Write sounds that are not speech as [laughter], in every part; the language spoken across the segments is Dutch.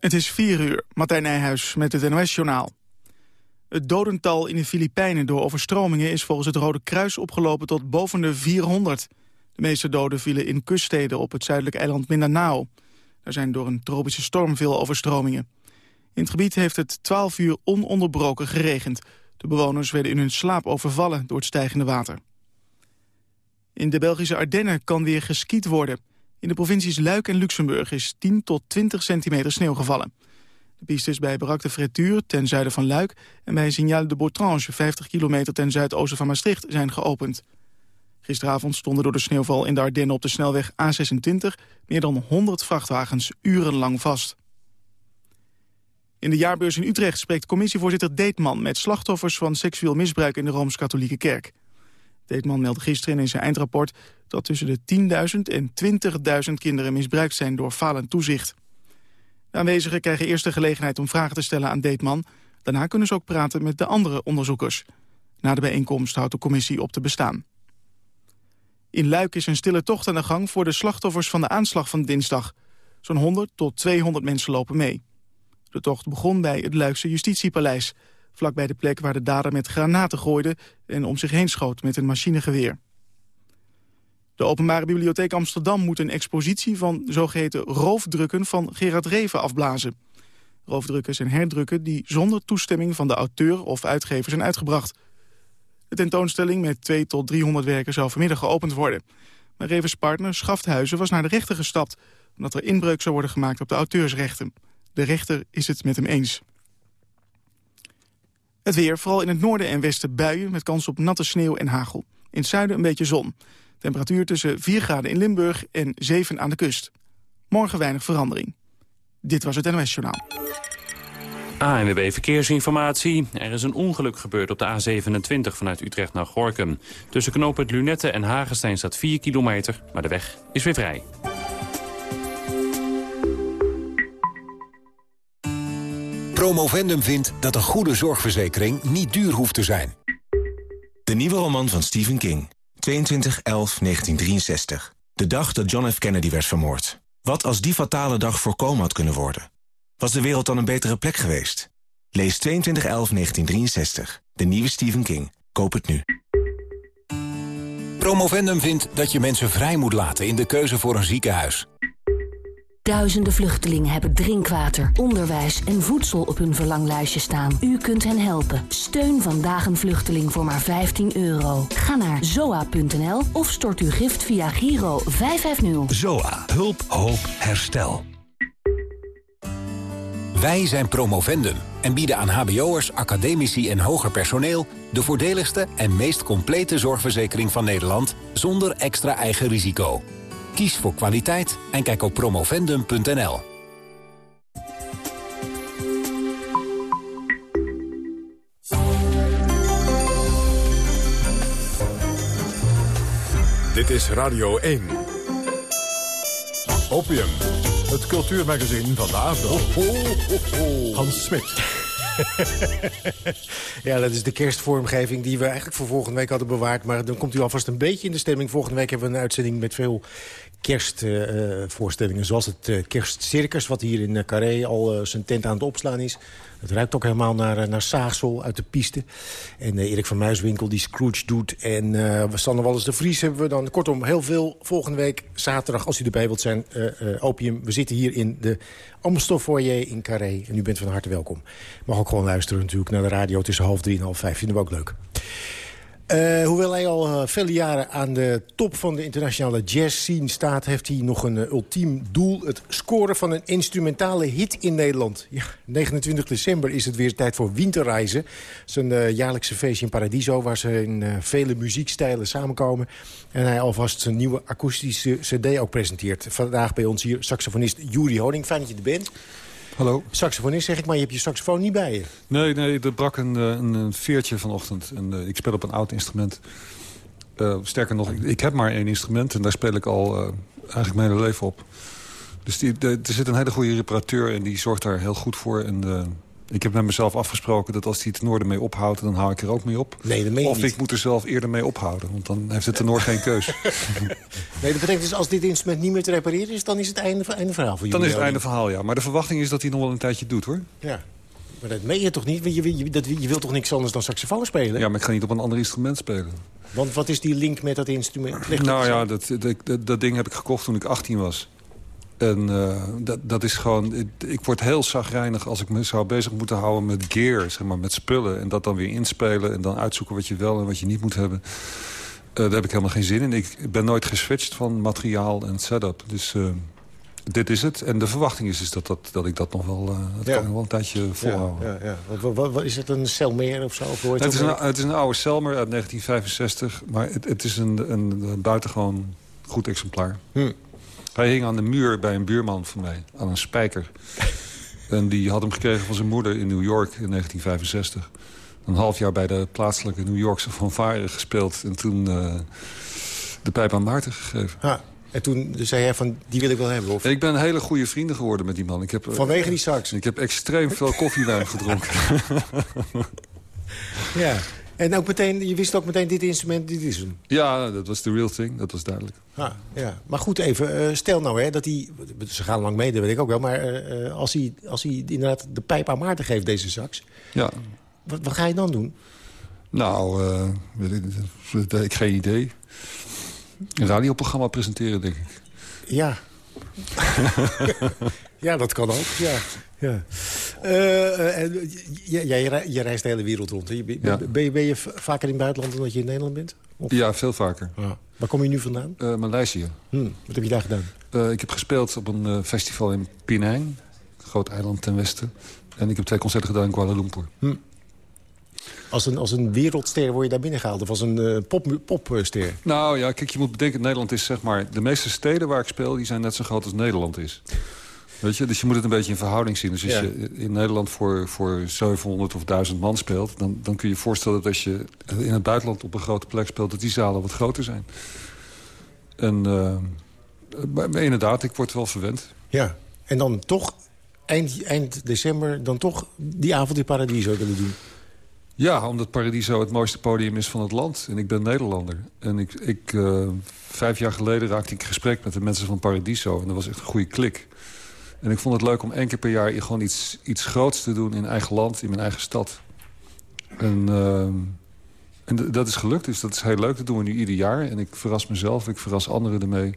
Het is 4 uur, Martijn Nijhuis met het NOS-journaal. Het dodental in de Filipijnen door overstromingen is volgens het Rode Kruis opgelopen tot boven de 400. De meeste doden vielen in kuststeden op het zuidelijke eiland Mindanao. Er zijn door een tropische storm veel overstromingen. In het gebied heeft het 12 uur ononderbroken geregend. De bewoners werden in hun slaap overvallen door het stijgende water. In de Belgische Ardennen kan weer geskiet worden. In de provincies Luik en Luxemburg is 10 tot 20 centimeter sneeuw gevallen. De pistes bij Barak de ten zuiden van Luik... en bij Signal de Botrange 50 kilometer ten zuidoosten van Maastricht zijn geopend. Gisteravond stonden door de sneeuwval in de Ardennen op de snelweg A26... meer dan 100 vrachtwagens urenlang vast. In de jaarbeurs in Utrecht spreekt commissievoorzitter Deetman... met slachtoffers van seksueel misbruik in de Rooms-Katholieke Kerk. Deetman meldde gisteren in zijn eindrapport dat tussen de 10.000 en 20.000 kinderen misbruikt zijn door falend toezicht. De aanwezigen krijgen eerst de gelegenheid om vragen te stellen aan Deetman. Daarna kunnen ze ook praten met de andere onderzoekers. Na de bijeenkomst houdt de commissie op te bestaan. In Luik is een stille tocht aan de gang voor de slachtoffers van de aanslag van dinsdag. Zo'n 100 tot 200 mensen lopen mee. De tocht begon bij het Luikse Justitiepaleis vlakbij de plek waar de dader met granaten gooide... en om zich heen schoot met een machinegeweer. De Openbare Bibliotheek Amsterdam moet een expositie van zogeheten roofdrukken van Gerard Reven afblazen. Roofdrukken zijn herdrukken die zonder toestemming van de auteur of uitgever zijn uitgebracht. De tentoonstelling met 2 tot 300 werken zou vanmiddag geopend worden. Maar Revens partner Schafthuizen was naar de rechter gestapt... omdat er inbreuk zou worden gemaakt op de auteursrechten. De rechter is het met hem eens. Het weer, vooral in het noorden en westen buien... met kans op natte sneeuw en hagel. In het zuiden een beetje zon. Temperatuur tussen 4 graden in Limburg en 7 aan de kust. Morgen weinig verandering. Dit was het NOS Journaal. ANWB Verkeersinformatie. Er is een ongeluk gebeurd op de A27 vanuit Utrecht naar Gorkum. Tussen knooppunt Lunette en Hagenstein staat 4 kilometer, maar de weg is weer vrij. Promovendum vindt dat een goede zorgverzekering niet duur hoeft te zijn. De nieuwe roman van Stephen King. 22-11-1963. De dag dat John F. Kennedy werd vermoord. Wat als die fatale dag voorkomen had kunnen worden? Was de wereld dan een betere plek geweest? Lees 22-11-1963. De nieuwe Stephen King. Koop het nu. Promovendum vindt dat je mensen vrij moet laten in de keuze voor een ziekenhuis. Duizenden vluchtelingen hebben drinkwater, onderwijs en voedsel op hun verlanglijstje staan. U kunt hen helpen. Steun vandaag een vluchteling voor maar 15 euro. Ga naar zoa.nl of stort uw gift via Giro 550. ZOA. Hulp, hoop, herstel. Wij zijn Promovendum en bieden aan hbo'ers, academici en hoger personeel... de voordeligste en meest complete zorgverzekering van Nederland... zonder extra eigen risico. Kies voor kwaliteit en kijk op promovendum.nl. Dit is Radio 1. Opium, het cultuurmagazin van de avond. Hans Smit. [laughs] ja, dat is de kerstvormgeving die we eigenlijk voor volgende week hadden bewaard. Maar dan komt u alvast een beetje in de stemming. Volgende week hebben we een uitzending met veel kerstvoorstellingen. zoals het uh, kerstcircus, wat hier in uh, Carré al uh, zijn tent aan het opslaan is. Het ruikt ook helemaal naar, naar Saagsel uit de piste. En Erik van Muiswinkel die Scrooge doet. En uh, Sander Wallis de Vries hebben we dan. Kortom, heel veel volgende week zaterdag, als u erbij wilt zijn. opium, we zitten hier in de Amstel Foyer in Carré. En u bent van harte welkom. Mag ook gewoon luisteren natuurlijk naar de radio tussen half drie en half vijf. Vinden we ook leuk. Uh, hoewel hij al uh, vele jaren aan de top van de internationale jazz scene staat... heeft hij nog een uh, ultiem doel. Het scoren van een instrumentale hit in Nederland. Ja, 29 december is het weer tijd voor Winterreizen. Zijn jaarlijkse feestje in Paradiso... waar ze in vele muziekstijlen samenkomen. En hij alvast zijn nieuwe akoestische cd ook presenteert. Vandaag bij ons hier saxofonist Juri Honing. Fijn dat je er bent. Hallo. Saxofonist zeg ik, maar je hebt je saxofoon niet bij je. Nee, nee er brak een, een, een veertje vanochtend. En, uh, ik speel op een oud instrument. Uh, sterker nog, ik, ik, heb maar één instrument en daar speel ik al uh, eigenlijk mijn hele leven op. Dus die, de, er zit een hele goede reparateur en die zorgt daar heel goed voor. En Ik heb met mezelf afgesproken dat als hij het tenor ermee ophoudt... dan hou ik er ook mee op. Nee, dat meen je of niet. ik moet er zelf eerder mee ophouden. Want dan heeft het tenor geen keus. [laughs] Nee, dat betekent dus als dit instrument niet meer te repareren is... dan is het einde, einde verhaal voor Dan is jullie. het einde verhaal, ja. Maar de verwachting is dat hij nog wel een tijdje doet, hoor. Ja. Maar dat meen je toch niet? Want je, je, dat, je wilt toch niks anders dan saxofoon spelen? Ja, maar ik ga niet op een ander instrument spelen. Want wat is die link met dat instrument? Nou ja, dat, dat, dat ding heb ik gekocht toen ik 18 was. En eh, dat, dat is gewoon... Ik, ik word heel zagrijnig als ik me zou bezig moeten houden met gear, zeg maar, met spullen. En dat dan weer inspelen en dan uitzoeken wat je wel en wat je niet moet hebben. Eh, daar heb ik helemaal geen zin in. Ik ben nooit geswitcht van materiaal en setup. Dus eh, dit is het. En de verwachting is, is dat, dat, dat ik dat nog wel, dat Ja. kan nog wel een tijdje volhouden. Ja, ja, ja. Wat, wat, wat- is het een celmeer of zo? Of Het is, een, het is een oude Selmer uit 1965. Maar het, het is een, een, buitengewoon goed exemplaar. Hm. Hij hing aan de muur bij een buurman van mij. Aan een spijker. [laughs] en die had hem gekregen van zijn moeder in New York in 1965. Een half jaar bij de plaatselijke New Yorkse fanfare gespeeld. En toen eh, de pijp aan Maarten gegeven. Ah, en toen zei hij van, die wil ik wel hebben. Of... Ik ben hele goede vrienden geworden met die man. Ik heb, eh, Vanwege die sax? Ik heb extreem veel koffiewijn gedronken. [laughs] [laughs] Ja. En ook meteen, je wist ook meteen, dit instrument, dit is hem. ja, dat was the real thing. Dat was duidelijk. Ah, ja. Maar goed, even, eh, stel nou hè, dat hij... Ze gaan lang mee, dat weet ik ook wel. Maar eh, eh, als, hij, als hij inderdaad de pijp aan Maarten geeft, deze sax... Ja. Wat, wat ga je dan doen? Nou, weet ik, ik geen idee. Een radioprogramma presenteren, denk ik. Ja. [laughs] ja, dat kan ook, ja. Ja. En j- jij je, je reist de hele wereld rond. hè? Je, ben, Ja. ben, je, ben je v- vaker in het buitenland dan dat je in Nederland bent? Of- Ja, veel vaker. Ja. Waar kom je nu vandaan? Eh Maleisië. Hm, wat heb je daar gedaan? Ik heb gespeeld op een festival in Penang. Groot eiland ten westen. En ik heb twee concerten gedaan in Kuala Lumpur. Als een, als een wereldster word je daar binnengehaald. Of als een eh, pop, popster. Nou ja, kijk, je moet bedenken, Nederland is zeg maar... de meeste steden waar ik speel, die zijn net zo groot als Nederland is. Weet je, dus je moet het een beetje in verhouding zien. Dus als Ja. je in Nederland voor, voor 700 of 1000 man speelt... Dan, dan kun je je voorstellen dat als je in het buitenland op een grote plek speelt... dat die zalen wat groter zijn. En maar, maar inderdaad, ik word wel verwend. Ja. En dan toch, eind, eind december, dan toch die avond in Paradiso willen doen. Ja, omdat Paradiso het mooiste podium is van het land. En ik ben Nederlander. En ik, ik, eh, vijf jaar geleden raakte ik in gesprek met de mensen van Paradiso. En dat was echt een goede klik. En ik vond het leuk om één keer per jaar iets, iets groots te doen in eigen land, in mijn eigen stad. En, eh, en dat is gelukt, dus dat is heel leuk. Dat doen we nu ieder jaar. En ik verras mezelf, ik verras anderen ermee.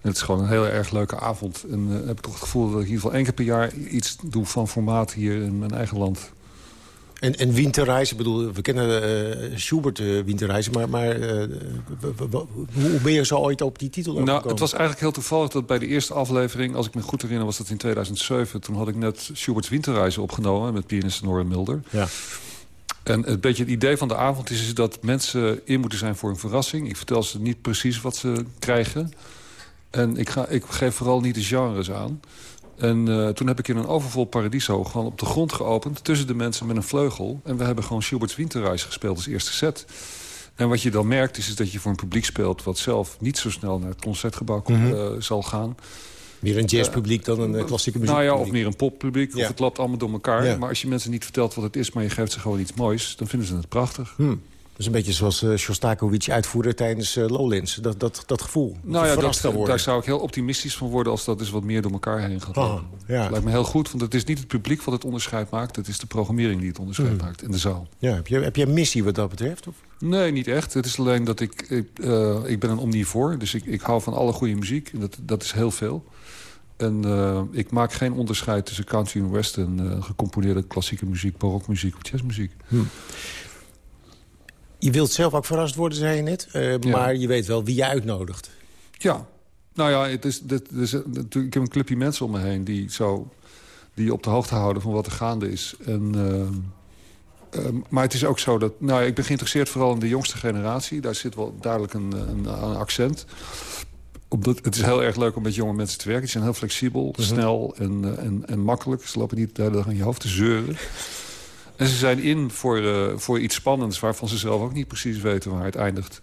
En het is gewoon een heel erg leuke avond. En eh, heb ik toch het gevoel dat ik in ieder geval één keer per jaar iets doe van formaat hier in mijn eigen land. En, en Winterreis, ik bedoel, we kennen eh Schubert uh, Winterreis, maar, maar eh, hoe ben je zo ooit op die titel Nou, gekomen? het was eigenlijk heel toevallig dat bij de eerste aflevering... als ik me goed herinner, was dat in 2007. Toen had ik net Schubert's Winterreizen opgenomen... met pianist Nora Mulder. Ja. En het beetje het idee van de avond is, is dat mensen in moeten zijn voor een verrassing. Ik vertel ze niet precies wat ze krijgen. En ik, ga, ik geef vooral niet de genres aan. En uh, toen heb ik in een overvol paradiso gewoon op de grond geopend... tussen de mensen met een vleugel. En we hebben gewoon Schubert's Winterreis gespeeld als eerste set. En wat je dan merkt is, is dat je voor een publiek speelt... wat zelf niet zo snel naar het concertgebouw mm -hmm. uh, zal gaan. Meer een jazzpubliek dan een klassieke muziek. Nou ja, of meer een poppubliek. Ja. Of het loopt allemaal door elkaar. Ja. Maar als je mensen niet vertelt wat het is... maar je geeft ze gewoon iets moois... dan vinden ze het prachtig. Hmm. Dat is een beetje zoals uh, Shostakovich uitvoerde tijdens uh, Lowlands. Dat, dat, dat gevoel. Nou ja, dat, daar zou ik heel optimistisch van worden... als dat dus wat meer door elkaar heen gaat oh, ja. Lijkt me heel goed, want het is niet het publiek wat het onderscheid maakt. Het is de programmering die het onderscheid Hmm. maakt in de zaal. Ja, heb, je, heb je een missie wat dat betreft? Of? Nee, niet echt. Het is alleen dat ik... Ik, uh, ik ben een omnivoor, dus ik, ik hou van alle goede muziek. En dat, dat is heel veel. En uh, ik maak geen onderscheid tussen country en western... Uh, gecomponeerde klassieke muziek, barokmuziek of jazzmuziek. Hmm. Je wilt zelf ook verrast worden, zei je net. Uh, ja. Maar je weet wel wie je uitnodigt. Ja. Nou ja, het is, is, het, ik heb een clubje mensen om me heen... die, zo, die op de hoogte houden van wat er gaande is. En, uh, maar het is ook zo dat... Nou, ik ben geïnteresseerd vooral in de jongste generatie. Daar zit wel duidelijk een, een, een accent omdat, het is heel erg leuk om met jonge mensen te werken. Die zijn heel flexibel, Mhm. uh -huh. snel en, en, en makkelijk. Ze lopen niet de hele dag aan je hoofd te zeuren. En ze zijn in voor, uh, voor iets spannends... waarvan ze zelf ook niet precies weten waar het eindigt.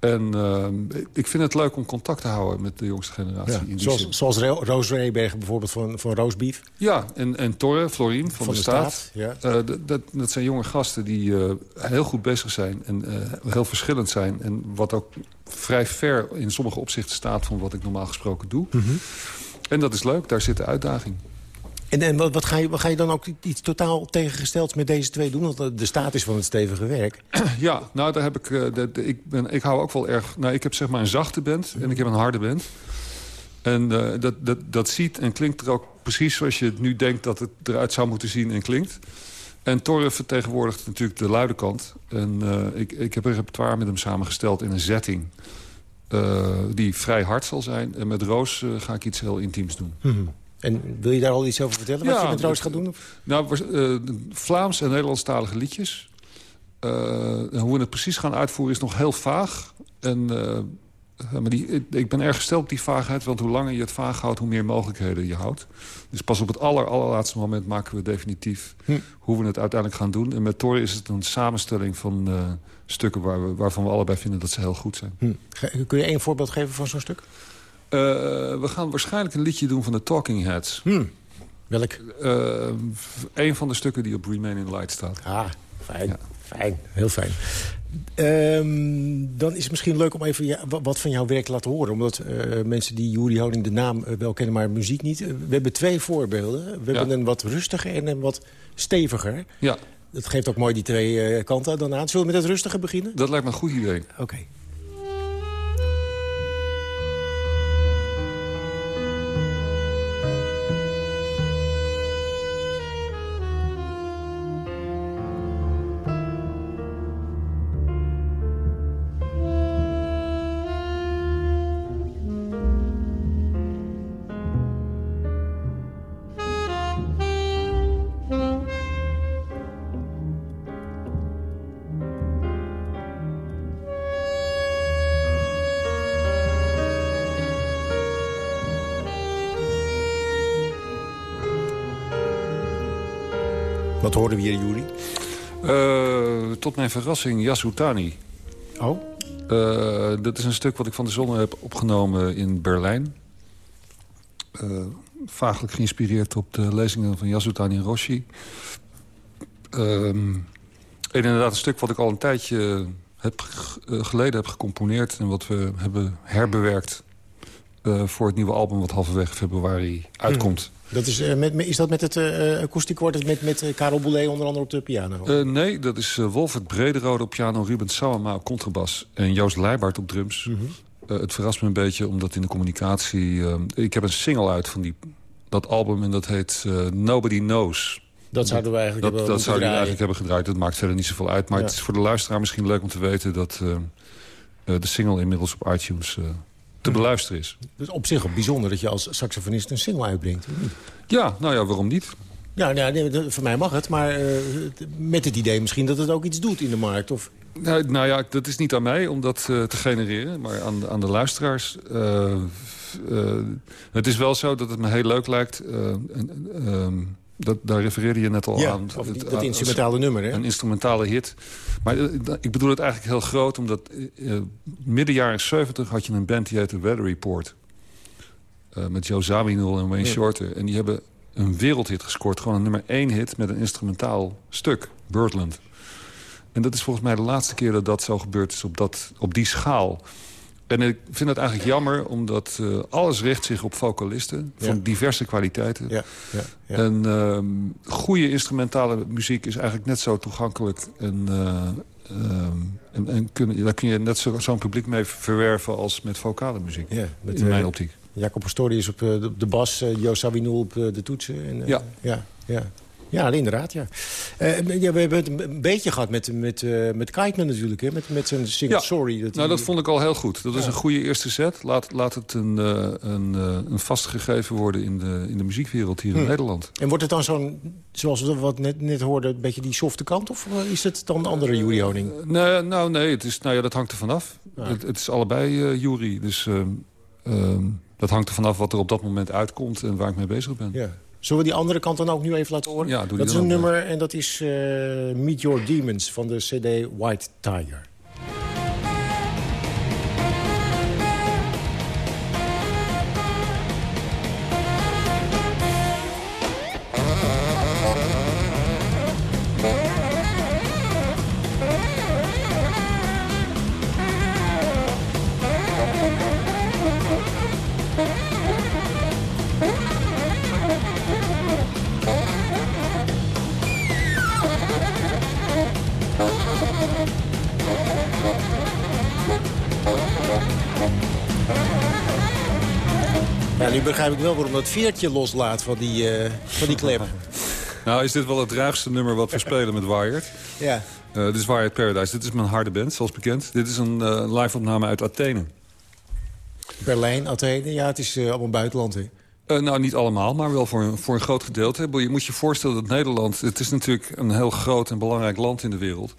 En uh, ik vind het leuk om contact te houden met de jongste generatie. Ja, zoals, zoals Roos bijvoorbeeld van, van Roosbeef. Ja, en, en Torre, Florien van, van de, de, Staat. Staat ja. uh, dat, dat zijn jonge gasten die uh, heel goed bezig zijn en heel verschillend zijn. En wat ook vrij ver in sommige opzichten staat van wat ik normaal gesproken doe. Mm -hmm. En dat is leuk, daar zit de uitdaging. En, en wat, ga je, wat ga je dan ook iets totaal tegengestelds met deze twee doen? Want de status van het stevige werk. [clears throat] Ja, nou daar heb ik... Uh, de, de, ik, ben, ik hou ook wel erg... Nou, ik heb zeg maar een zachte band en ik heb een harde band. En uh, dat, dat, dat ziet en klinkt er ook precies zoals je het nu denkt... dat het eruit zou moeten zien en klinkt. En Torre vertegenwoordigt natuurlijk de luide kant. En uh, ik, ik heb een repertoire met hem samengesteld in een setting... die vrij hard zal zijn. En met Roos ga ik iets heel intiems doen. Mm -hmm. En wil je daar al iets over vertellen? Wat je met Roos gaat doen? Nou, uh, Vlaams en Nederlandstalige liedjes. Uh, hoe we het precies gaan uitvoeren is nog heel vaag. En, uh, maar die, ik ben erg gesteld op die vaagheid. Want hoe langer je het vaag houdt, hoe meer mogelijkheden je houdt. Dus pas op het aller, allerlaatste moment maken we definitief... Hm. hoe we het uiteindelijk gaan doen. En met Tor is het een samenstelling van stukken... Waar we, waarvan we allebei vinden dat ze heel goed zijn. Hm. Kun je één voorbeeld geven van zo'n stuk? Uh, we gaan waarschijnlijk een liedje doen van de Talking Heads. Hmm. Welk? Uh, een van de stukken die op Remain in Light staat. Ah, fijn. Ja. Fijn, heel fijn. Um, dan is het misschien leuk om even ja, wat van jouw werk te laten horen. Omdat uh, mensen die Juri Honing de naam wel kennen, maar muziek niet. we hebben twee voorbeelden. We ja. hebben een wat rustiger en een wat steviger. Ja. Dat geeft ook mooi die twee kanten dan aan. Zullen we met het rustige beginnen? Dat lijkt me een goed idee. Oké. Okay. We hier, Juri? Uh, tot mijn verrassing, Yasutani. Oh? Uh, dat is een stuk wat ik van de zonne heb opgenomen in Berlijn. Uh, vaaglijk geïnspireerd op de lezingen van Yasutani en Roshi. en inderdaad een stuk wat ik al een tijdje heb, geleden heb gecomponeerd... en wat we hebben herbewerkt voor het nieuwe album... wat halverwege februari uitkomt. Mm. Dat is, uh, met, is dat met het uh, akoestiek wordt met, met Karel Boulet onder andere op de piano? Nee, dat is Wolfert Brederode op piano, Ruben Sauerma op contrabas... en Joost Leijbaard op drums. Mm -hmm. het verrast me een beetje, omdat in de communicatie... ik heb een single uit van die, dat album en dat heet Nobody Knows. Dat zouden we eigenlijk dat, hebben Dat zouden we eigenlijk hebben gedraaid. Dat maakt verder niet zoveel uit. Maar ja. het is voor de luisteraar misschien leuk om te weten... dat de single inmiddels op iTunes te beluisteren is. Dus op zich ook bijzonder dat je als saxofonist een single uitbrengt. Ja, nou ja, waarom niet? Ja, nou, nee, voor mij mag het, maar uh, met het idee misschien dat het ook iets doet in de markt. Of... Nou, nou ja, dat is niet aan mij om dat uh, te genereren, maar aan, aan de luisteraars. Uh, het is wel zo dat het me heel leuk lijkt... Dat, daar refereerde je net al ja, aan. Of het, dat instrumentale nummer, hè? Een instrumentale hit. Maar uh, ik bedoel het eigenlijk heel groot... omdat uh, midden jaren 70 had je een band die heette Weather Report. Uh, met Joe Zawinul en Wayne ja. Shorter. En die hebben een wereldhit gescoord. Gewoon een nummer één hit met een instrumentaal stuk. Birdland. En dat is volgens mij de laatste keer dat dat zo gebeurd is op, dat, op die schaal. En ik vind het eigenlijk jammer, omdat uh, alles richt zich op vocalisten... van diverse kwaliteiten. Ja, ja. En uh, goede instrumentale muziek is eigenlijk net zo toegankelijk. En, uh, en, en kun, daar kun je net zo'n zo publiek mee verwerven als met vocale muziek. Ja, met, in mijn optiek. Jacob Pastorius op de, de bas, uh, Jo Savinoul op de toetsen. En, ja. ja, ja. Ja, inderdaad, ja. Uh, ja. We hebben het een beetje gehad met, met, uh, met Kiteman natuurlijk, hè? met, met zijn single ja. Sorry. Dat nou, dat vond ik al heel goed. Dat is een goede eerste set. Laat, laat het een, uh, een, een vast gegeven worden in de, in de muziekwereld hier hm. in Nederland. En wordt het dan zo'n, zoals we wat net, net hoorden, een beetje die softe kant? Of is het dan de andere Jury Honing? nee, nou nee, het is, nou ja, dat hangt er vanaf. Ja. Het, het is allebei Jury, dus... Um, dat hangt er vanaf wat er op dat moment uitkomt en waar ik mee bezig ben. Ja. Zullen we die andere kant dan ook nu even laten horen? Ja, doe dat is een nummer en dat is uh, Meet Your Demons van de cd White Tiger. Nu begrijp ik wel waarom dat veertje loslaat van die, uh, van die klep. [laughs] nou, is dit wel het ruigste nummer wat we [laughs] spelen met Wired. Ja. Uh, dit is Wired Paradise. Dit is mijn harde band, zoals bekend. Dit is een uh, live-opname uit Athene. Berlijn, Athene. Ja, het is uh, allemaal buitenland, hè? Uh, nou, niet allemaal, maar wel voor voor een groot gedeelte. Je moet je voorstellen dat Nederland... het is natuurlijk een heel groot en belangrijk land in de wereld.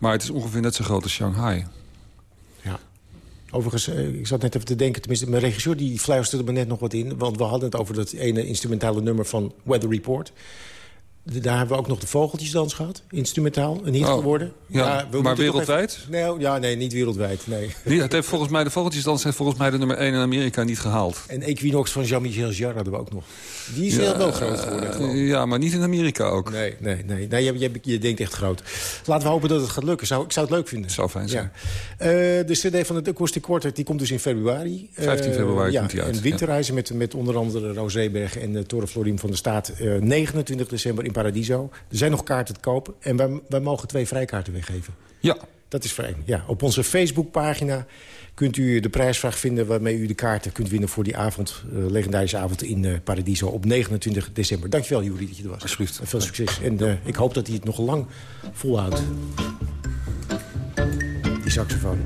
Maar het is ongeveer net zo groot als Shanghai. Overigens, ik zat net even te denken... tenminste, mijn regisseur die fluisterde me net nog wat in... want we hadden het over dat ene instrumentale nummer van Weather Report... Daar hebben we ook nog de vogeltjesdans gehad. Instrumentaal, een hit Oh, geworden. ja, we maar wereldwijd? even- Nee, ja, nee, niet wereldwijd. Nee. Die, het heeft volgens mij, de vogeltjesdans heeft volgens mij de nummer 1 in Amerika niet gehaald. En Equinox van Jean-Michel Jarre hadden we ook nog. Die is heel wel groot geworden. Eh, ja, maar niet in Amerika ook. Nee, nee, nee. nee je, je, je denkt echt groot. Laten we hopen dat het gaat lukken. Zou, ik zou het leuk vinden. Zou fijn zijn. Ja. Eh, de cd van het Acoustic Quartet die komt dus in februari. 15 Eh, februari ja, komt die uit, En winterreizen met, met onder andere Rozeeberg en de Toren Florim van de Staat. eh, 29 december in Paradiso. Er zijn nog kaarten te kopen. En wij, wij mogen twee vrijkaarten weggeven. Ja, Dat is fijn. Ja, op onze Facebookpagina kunt u de prijsvraag vinden... waarmee u de kaarten kunt winnen voor die avond, eh, legendarische avond in eh, Paradiso... op 29 december. Dankjewel, Juri, dat je er was. Alsjeblieft. En veel succes. En eh, ik hoop dat hij het nog lang volhoudt. Die saxofoon.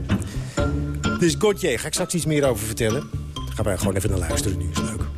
Dit is Gauthier. Ga ik straks iets meer over vertellen. Gaan wij gewoon even naar luisteren nu. Is leuk.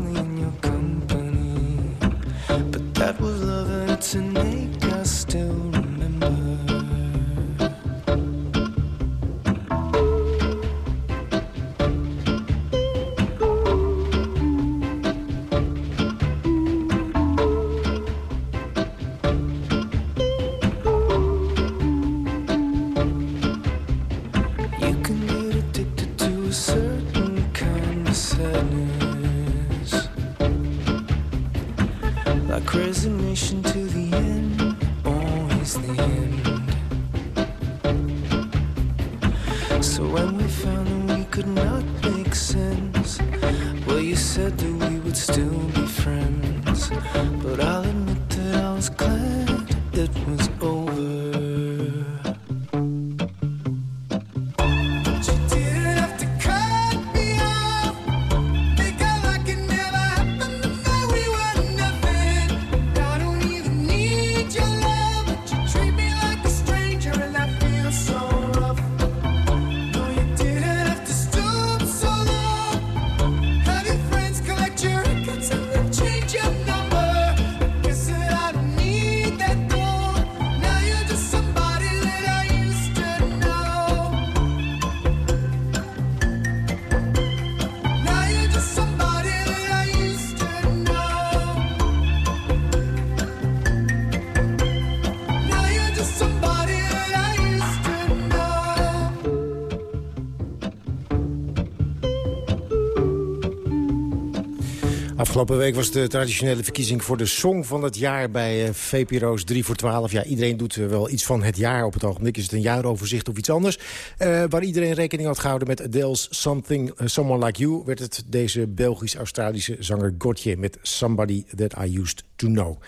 Afgelopen week was de traditionele verkiezing voor de Song van het jaar bij eh, VPRO's 3 voor 12. Ja, iedereen doet eh, wel iets van het jaar op het ogenblik. Is het een jaaroverzicht of iets anders? Eh, waar iedereen rekening had gehouden met Adele's Something, Someone Like You... werd het deze Belgisch-Australische zanger Gauthier met Somebody That I Used To Know.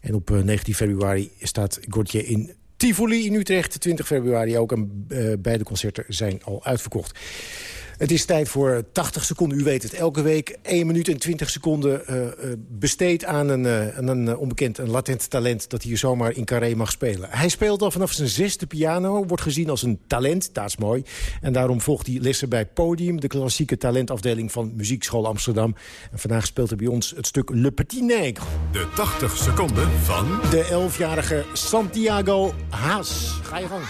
En op eh, 19 februari staat Gauthier in Tivoli in Utrecht. 20 februari ook. En eh, beide concerten zijn al uitverkocht. Het is tijd voor 80 seconden. U weet het, elke week 1 minuut en 20 seconden uh, uh, besteed aan een, uh, aan een onbekend, een latent talent... dat hier zomaar in Carré mag spelen. Hij speelt al vanaf zijn zesde piano, wordt gezien als een talent, dat is mooi. En daarom volgt hij lessen bij Podium, de klassieke talentafdeling van Muziekschool Amsterdam. En vandaag speelt hij bij ons het stuk Le Petit Nègre. De 80 seconden van... De 11-jarige Santiago Haas. Ga je gang.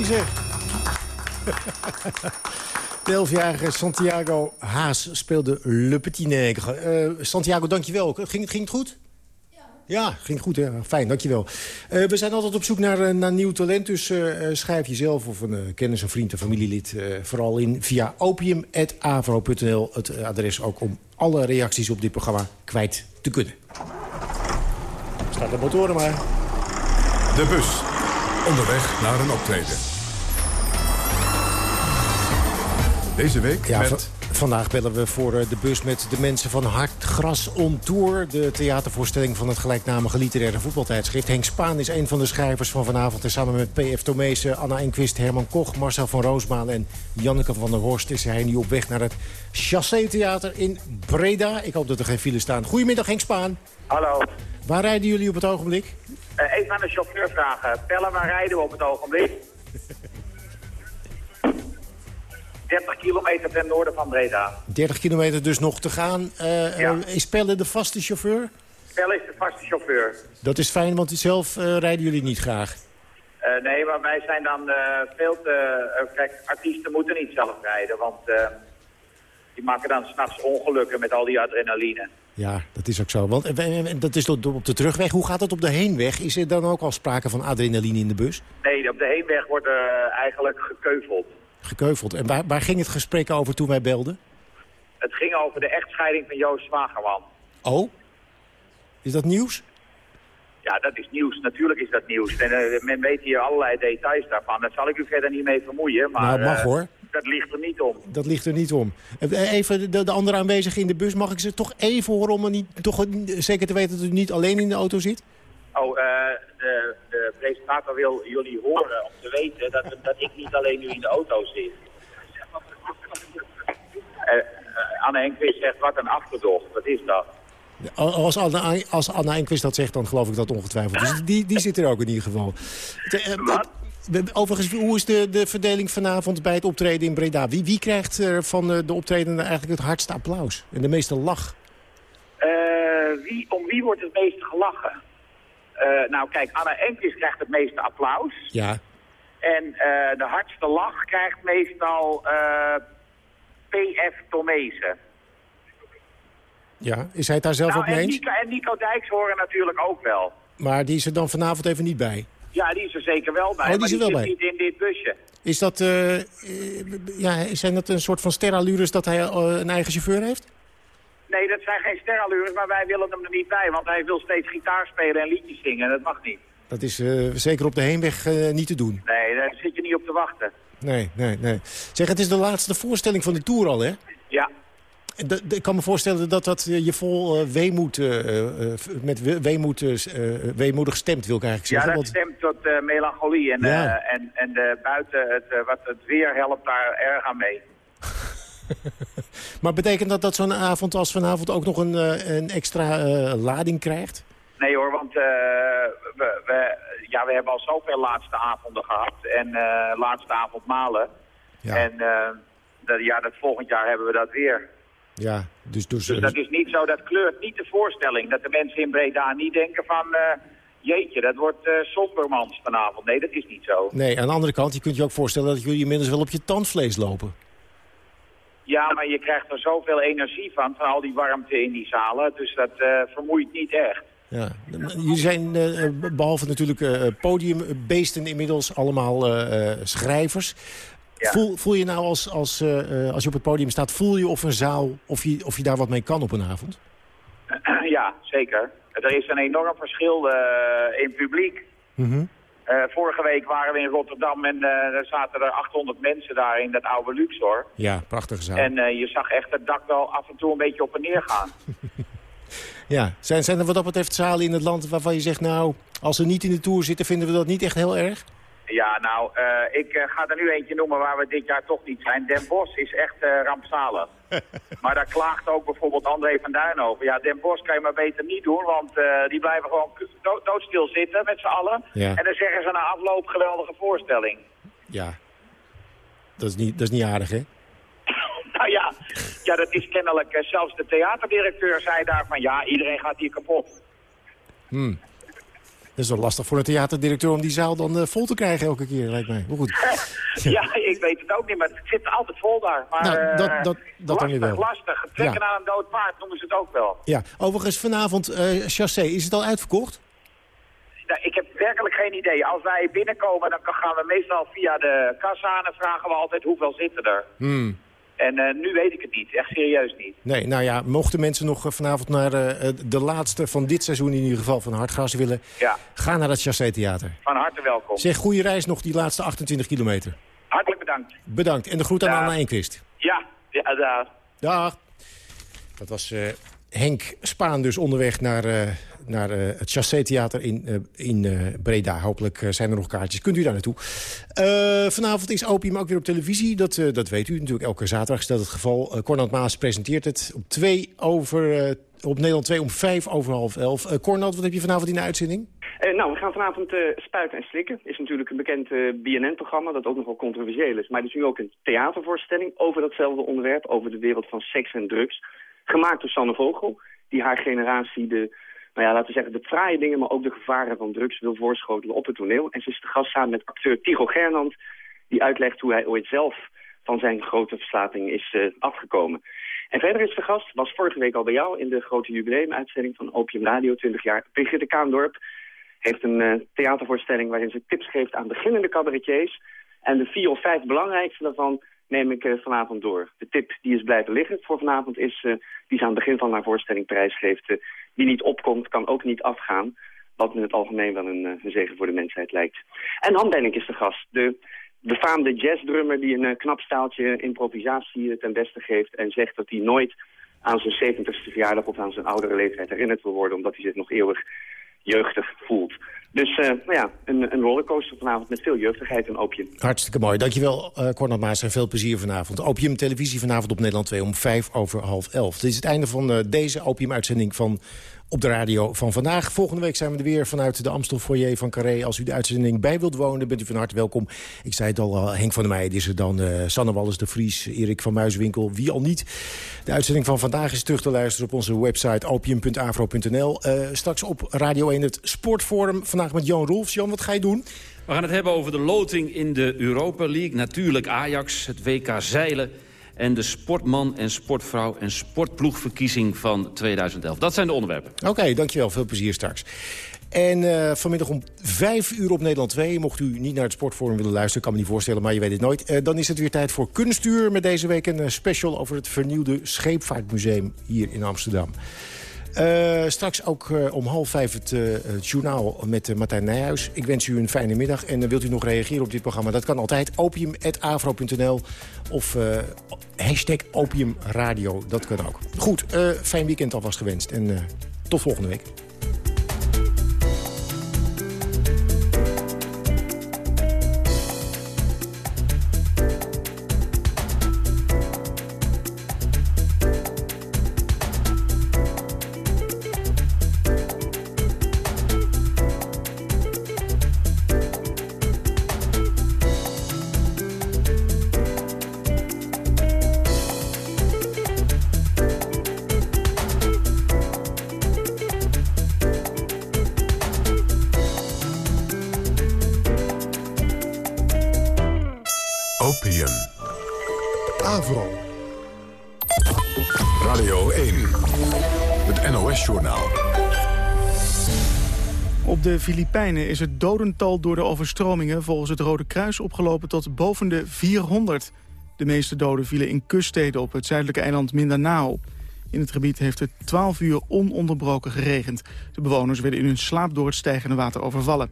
Timing zeg. [laughs] De elfjarige Santiago Haas speelde Le Petit Nègre. Eh, Santiago, dankjewel. Ging, ging het goed? Ja, ging goed, hè? fijn, dankjewel. Uh, we zijn altijd op zoek naar, eh, naar nieuw talent, dus eh, schrijf jezelf of een eh, kennis, een vriend, een familielid... eh, vooral in via opium.avro.nl, het adres ook om alle reacties op dit programma kwijt te kunnen. Staat de motoren maar. De bus. Onderweg naar een optreden. Deze week Ja, met... va- vandaag bellen we voor eh, de bus met de mensen van Hartgras on Tour. De theatervoorstelling van het gelijknamige literaire voetbaltijdschrift. Henk Spaan is een van de schrijvers van vanavond. En samen met P.F. Tomezen, Anna Enquist, Herman Koch, Marcel van Roosmaan en Janneke van der Horst... is hij nu op weg naar het Chassé Theater in Breda. Ik hoop dat er geen files staan. Goedemiddag Henk Spaan. Hallo. Waar rijden jullie op het ogenblik? Eh, even aan de chauffeur vragen. Pellen, waar rijden we op het ogenblik? [laughs] 30 kilometer ten noorden van Breda. 30 kilometer dus nog te gaan. Eh, Ja. eh, is Pelle de vaste chauffeur? Pelle is de vaste chauffeur. Dat is fijn, want zelf rijden jullie niet graag. Nee, maar wij zijn dan veel te... kijk, artiesten moeten niet zelf rijden, want die maken dan s'nachts ongelukken met al die adrenaline. Ja, dat is ook zo. Want eh, eh, dat is op de- terugweg. Hoe gaat het op de heenweg? Is er dan ook al sprake van adrenaline in de bus? Nee, op de heenweg wordt er eh, eigenlijk gekeuveld. Gekeuveld. En waar, waar ging het gesprek over toen wij belden? Het ging over de echtscheiding van Joost Zwagerman. Oh? Is dat nieuws? Ja, dat is nieuws. Natuurlijk is dat nieuws. En eh, men weet hier allerlei details daarvan. Daar zal ik u verder niet mee vermoeien. Maar, Nou, mag, eh, hoor. Dat ligt er niet om. Dat ligt er niet om. Eh, Even de, de andere aanwezigen in de bus. Mag ik ze toch even horen om er niet, toch zeker te weten dat u niet alleen in de auto zit? Oh, eh, de, de presentator wil jullie horen om te weten dat, dat ik niet alleen nu in de auto zit. Eh, eh, Anne Enquist zegt, wat een achterdocht. Wat is dat? Als Anna, als Anna Enquist dat zegt, dan geloof ik dat ongetwijfeld. Dus die, die zit er ook in ieder geval. Eh, eh, Overigens, hoe is de, de verdeling vanavond bij het optreden in Breda? Wie, wie krijgt er van de, de optredenden eigenlijk het hardste applaus? En de meeste lach? Eh, wie, om wie wordt het meest gelachen? Eh, nou, kijk, Anne Enquist krijgt het meeste applaus. Ja. En eh, de hardste lach krijgt meestal eh, P.F. Tomezen. Ja, is hij het daar zelf Nou, ook mee en, eens? Nico, en Nico Dijks horen natuurlijk ook wel. Maar die is er dan vanavond even niet bij. Ja, die is er zeker wel bij, Oh, die is er wel zit bij. niet in dit busje. Is dat, eh, eh, ja, zijn dat een soort van sterallures dat hij eh, een eigen chauffeur heeft? Nee, dat zijn geen sterallures, maar wij willen hem er niet bij, want hij wil steeds gitaar spelen en liedjes zingen. en Dat mag niet. Dat is zeker op de heenweg niet te doen. Nee, daar zit je niet op te wachten. Nee, nee, nee. Zeg, het is de laatste voorstelling van de Tour al, hè? Ja. Dat- Ik kan me voorstellen dat dat eh, je vol eh, weemoed, eh, met we- weemoed, weemoedig stemt, wil ik eigenlijk Ja, zeggen. dat want- stemt tot melancholie. En, Ja. en, en buiten, het, wat het weer helpt daar erg aan mee. [laughs] Maar betekent dat dat zo'n avond als vanavond ook nog een, een extra lading krijgt? Nee hoor, want we, we, ja, we hebben al zoveel laatste avonden gehad. En laatste avondmalen. Ja. En dat, ja, dat volgend jaar hebben we dat weer. Ja, dus... dus, dat is niet zo, dat kleurt niet de voorstelling. Dat de mensen in Breda niet denken van... eh, jeetje, dat wordt eh sombermans vanavond. Nee, dat is niet zo. Nee, aan de andere kant, je kunt je ook voorstellen dat jullie inmiddels wel op je tandvlees lopen. Ja, maar je krijgt er zoveel energie van, van al die warmte in die zalen. Dus dat eh, vermoeit niet echt. Ja. Jullie zijn, eh, eh, behalve natuurlijk podiumbeesten inmiddels, allemaal eh, Voel, voel je nou als, als, eh, eh, als je op het podium staat, voel je of een zaal, of je, of je daar wat mee kan op een avond? [clears throat] ja, zeker. Er is een enorm verschil eh, in publiek. Mhm. Vorige week waren we in Rotterdam en er zaten er 800 mensen daar in dat oude Luxor. Ja, prachtige zaal. En je zag echt het dak wel af en toe een beetje op en neer gaan. [laughs] Ja. Zijn, zijn er wat dat betreft zalen in het land waarvan je zegt, nou, als ze niet in de Tour zitten, vinden we dat niet echt heel erg? Ja, nou, eh, ik eh, ga er nu eentje noemen waar we dit jaar toch niet zijn. Den Bosch is echt eh, rampzalig. [laughs] maar daar klaagt ook bijvoorbeeld André van Duin over. Ja, Den Bosch kan je maar beter niet doen, want die blijven gewoon dood- doodstil zitten met z'n allen. Ja. En dan zeggen ze na afloop geweldige voorstelling. Ja. Dat is niet, dat is niet aardig, hè? [laughs] Nou ja, ja dat is kennelijk, zelfs de theaterdirecteur zei daar van ja, iedereen gaat hier kapot. Hmm. Is wel lastig voor een theaterdirecteur om die zaal dan eh, vol te krijgen elke keer, lijkt mij. Maar goed. [laughs] ja, ik weet het ook niet, maar het zit altijd vol daar. Maar, Nou, eh, dat- dat- dat dan lastig, wel. lastig. Trekken Ja. naar een dood paard noemen ze het ook wel. Ja, overigens vanavond eh Chassé, is het al uitverkocht? Nou, ik heb werkelijk geen idee. Als wij binnenkomen, dan gaan we meestal via de kassa aan en vragen we altijd hoeveel zitten er. Hmm. En eh, nu weet ik het niet, echt serieus niet. Nee, nou ja, mochten mensen nog eh, vanavond naar eh, eh, de laatste van dit seizoen in ieder geval van Hartgras willen, Ja, ga naar het Chassé Theater. van harte welkom. Zeg, goede reis nog die laatste 28 kilometer. Hartelijk bedankt. Bedankt. En de groet aan. Anna Enquist. Ja, ja daar. Dag. Dat was Henk Spaan dus onderweg naar, naar eh, het Chassé Theater in, eh, in eh, Breda. Hopelijk zijn er nog kaartjes. Kunt u daar naartoe. Vanavond is Opium ook weer op televisie. Dat, dat weet u natuurlijk. Elke zaterdag is dat het geval. Uh, Cornald Maas presenteert het op, twee over, op Nederland 2 om vijf over half elf. Eh Cornald, wat heb je vanavond in de uitzending? Nou, we gaan vanavond Spuiten en Slikken. is natuurlijk een bekend BNN-programma dat ook nogal controversieel is. Maar het is nu ook een theatervoorstelling over datzelfde onderwerp, over de wereld van seks en drugs. Gemaakt door Sanne Vogel, die haar generatie de, nou ja, laten we zeggen, de fraaie dingen, maar ook de gevaren van drugs wil voorschotelen op het toneel. En ze is te gast samen met acteur Tigo Gernand, die uitlegt hoe hij ooit zelf van zijn grote verslaving is eh, afgekomen. En verder is de gast, was vorige week al bij jou in de grote jubileumuitzending van Opium Radio, 20 jaar, Brigitte Kaandorp heeft een eh, theatervoorstelling waarin ze tips geeft aan beginnende cabaretiers. En de vier of vijf belangrijkste daarvan neem ik eh, vanavond door. De tip die is blijven liggen voor vanavond is, eh, die ze aan het begin van haar voorstelling prijsgeeft... eh, wie niet opkomt, kan ook niet afgaan. Wat in het algemeen wel een, zegen voor de mensheid lijkt. En Han Benink is de gast, de befaamde jazzdrummer... die een knap staaltje improvisatie ten beste geeft... en zegt dat hij nooit aan zijn 70ste verjaardag of aan zijn oudere leeftijd herinnerd wil worden... omdat hij zich nog eeuwig jeugdig voelt. Dus eh, nou ja, een, een rollercoaster vanavond met veel jeugdigheid en opium. Hartstikke mooi. Dankjewel, uh, Maas. En veel plezier vanavond. Opium Televisie vanavond op Nederland 2 om vijf over half elf. Dit is het einde van uh, deze Opium-uitzending van op de radio van vandaag. Volgende week zijn we er weer vanuit de Amstel Foyer van Carré. Als u de uitzending bij wilt wonen, bent u van harte welkom. Ik zei het al, uh, Henk van der Meijden is er dan, uh, Sanne Wallis de Vries, Erik van Muiswinkel, wie al niet. De uitzending van vandaag is terug te luisteren op onze website opium.afro.nl. Uh, straks op Radio 1 het Sportforum. Vandaag met Jan Rolfs. Jan, wat ga je doen? We gaan het hebben over de loting in de Europa League. Natuurlijk Ajax, het WK Zeilen en de sportman en sportvrouw en sportploegverkiezing van 2011. Dat zijn de onderwerpen. Oké, dankjewel. Veel plezier straks. En uh, vanmiddag om vijf uur op Nederland 2... mocht u niet naar het Sportforum willen luisteren, kan me niet voorstellen... maar je weet het nooit. Uh, dan is het weer tijd voor Kunstuur... met deze week een uh, special over het vernieuwde Scheepvaartmuseum hier in Amsterdam. Uh, straks ook uh, om half vijf het, het journaal met Martijn Nijhuis. Ik wens u een fijne middag. En wilt u nog reageren op dit programma? Dat kan altijd. opium.afro.nl of hashtag opiumradio. Dat kan ook. Goed, fijn weekend alvast gewenst. En tot volgende week. NOS-journaal. Op de Filipijnen is het dodental door de overstromingen volgens het Rode Kruis opgelopen tot boven de 400. De meeste doden vielen in kuststeden op het zuidelijke eiland Mindanao. In het gebied heeft het 12 uur ononderbroken geregend. De bewoners werden in hun slaap door het stijgende water overvallen.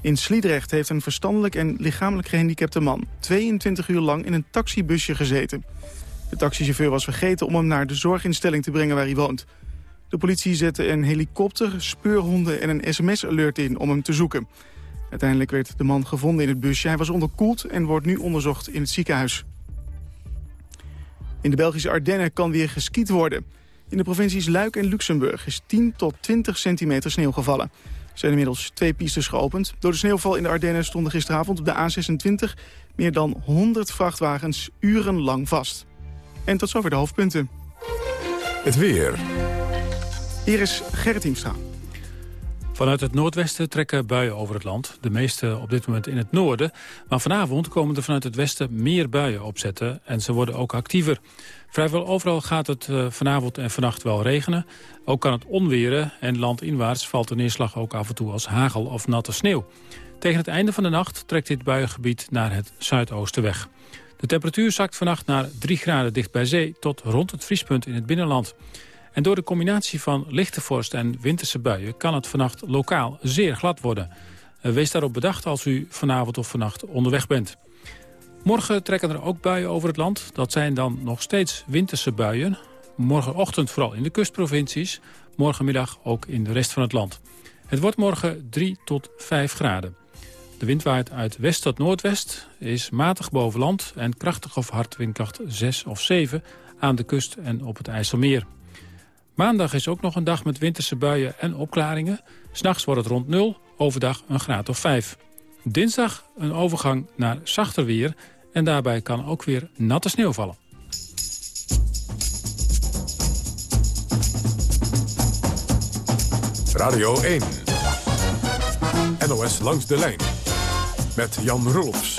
In Sliedrecht heeft een verstandelijk en lichamelijk gehandicapte man... 22 uur lang in een taxibusje gezeten. De taxichauffeur was vergeten om hem naar de zorginstelling te brengen waar hij woont. De politie zette een helikopter, speurhonden en een sms-alert in om hem te zoeken. Uiteindelijk werd de man gevonden in het busje. Hij was onderkoeld en wordt nu onderzocht in het ziekenhuis. In de Belgische Ardennen kan weer geskiet worden. In de provincies Luik en Luxemburg is 10 tot 20 centimeter sneeuw gevallen. Er zijn inmiddels twee pistes geopend. Door de sneeuwval in de Ardennen stonden gisteravond op de A26... meer dan 100 vrachtwagens urenlang vast. En tot zover de hoofdpunten. Het weer. Hier is Gerrit Hiemstra. Vanuit het noordwesten trekken buien over het land. De meeste op dit moment in het noorden. Maar vanavond komen er vanuit het westen meer buien opzetten. En ze worden ook actiever. Vrijwel overal gaat het eh, vanavond en vannacht wel regenen. Ook kan het onweren en landinwaarts valt de neerslag ook af en toe als hagel of natte sneeuw. Tegen het einde van de nacht trekt dit buiengebied naar het zuidoosten weg. De temperatuur zakt vannacht naar 3 graden dicht bij zee tot rond het vriespunt in het binnenland. En door de combinatie van lichte vorst en winterse buien kan het vannacht lokaal zeer glad worden. Eh, Wees daarop bedacht als u vanavond of vannacht onderweg bent. Morgen trekken er ook buien over het land. Dat zijn dan nog steeds winterse buien. Morgenochtend vooral in de kustprovincies. Morgenmiddag ook in de rest van het land. Het wordt morgen 3 tot 5 graden. De wind waait uit west tot noordwest, is matig boven land... en krachtig of hard windkracht 6 of 7 aan de kust en op het IJsselmeer. Maandag is ook nog een dag met winterse buien en opklaringen. S'nachts wordt het rond 0, overdag een graad of 5. Dinsdag een overgang naar zachter weer... en daarbij kan ook weer natte sneeuw vallen. Radio 1. NOS langs de lijn. Met Jan Roelofs.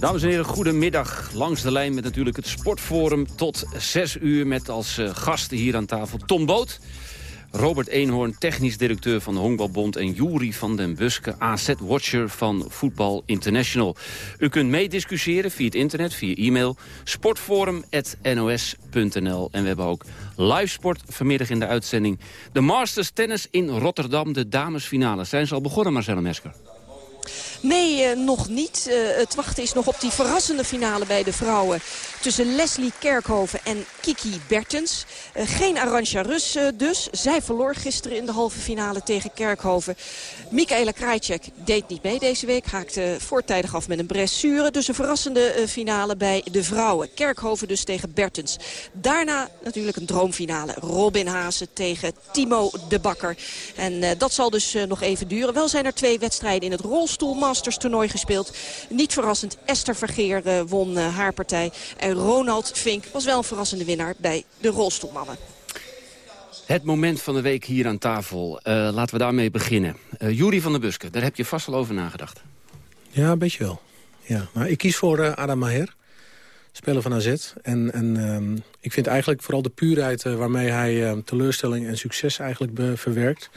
Dames en heren, goedemiddag. Langs de lijn met natuurlijk het Sportforum tot 6 uur... met als eh, gasten hier aan tafel Tom Boot... Robert Eenhoorn, technisch directeur van de Honkbalbond... en Juri van den Buske, AZ-watcher van Voetbal International. U kunt meediscussiëren via het internet, via e-mail... sportforum.nos.nl. En we hebben ook live sport vanmiddag in de uitzending. De Masters Tennis in Rotterdam, de damesfinale. Zijn ze al begonnen, Marcelo Mesker? Nee, eh, nog niet. Eh, het wachten is nog op die verrassende finale bij de vrouwen. Tussen Leslie Kerkhoven en Kiki Bertens. Eh, geen Arantxa Rus dus. Zij verloor gisteren in de halve finale tegen Kerkhoven. Michaela Krajcek deed niet mee deze week. Haakte voortijdig af met een blessure. Dus een verrassende finale bij de vrouwen. Kerkhoven dus tegen Bertens. Daarna natuurlijk een droomfinale. Robin Haase tegen Timo de Bakker. En dat zal dus nog even duren. Wel zijn er twee wedstrijden in het rolstoel Masters toernooi gespeeld. Niet verrassend, Esther Vergeer eh, won eh, haar partij. En Ronald Vink was wel een verrassende winnaar bij de rolstoelmannen. Het moment van de week hier aan tafel. Eh, laten we daarmee beginnen. Uh, Juri van der Buske, daar heb je vast wel over nagedacht. Ja, een beetje wel. Ja. Maar ik kies voor Adam Maher, speler van AZ. En, en ehm, ik vind eigenlijk vooral de puurheid waarmee hij eh, teleurstelling en succes eigenlijk verwerkt.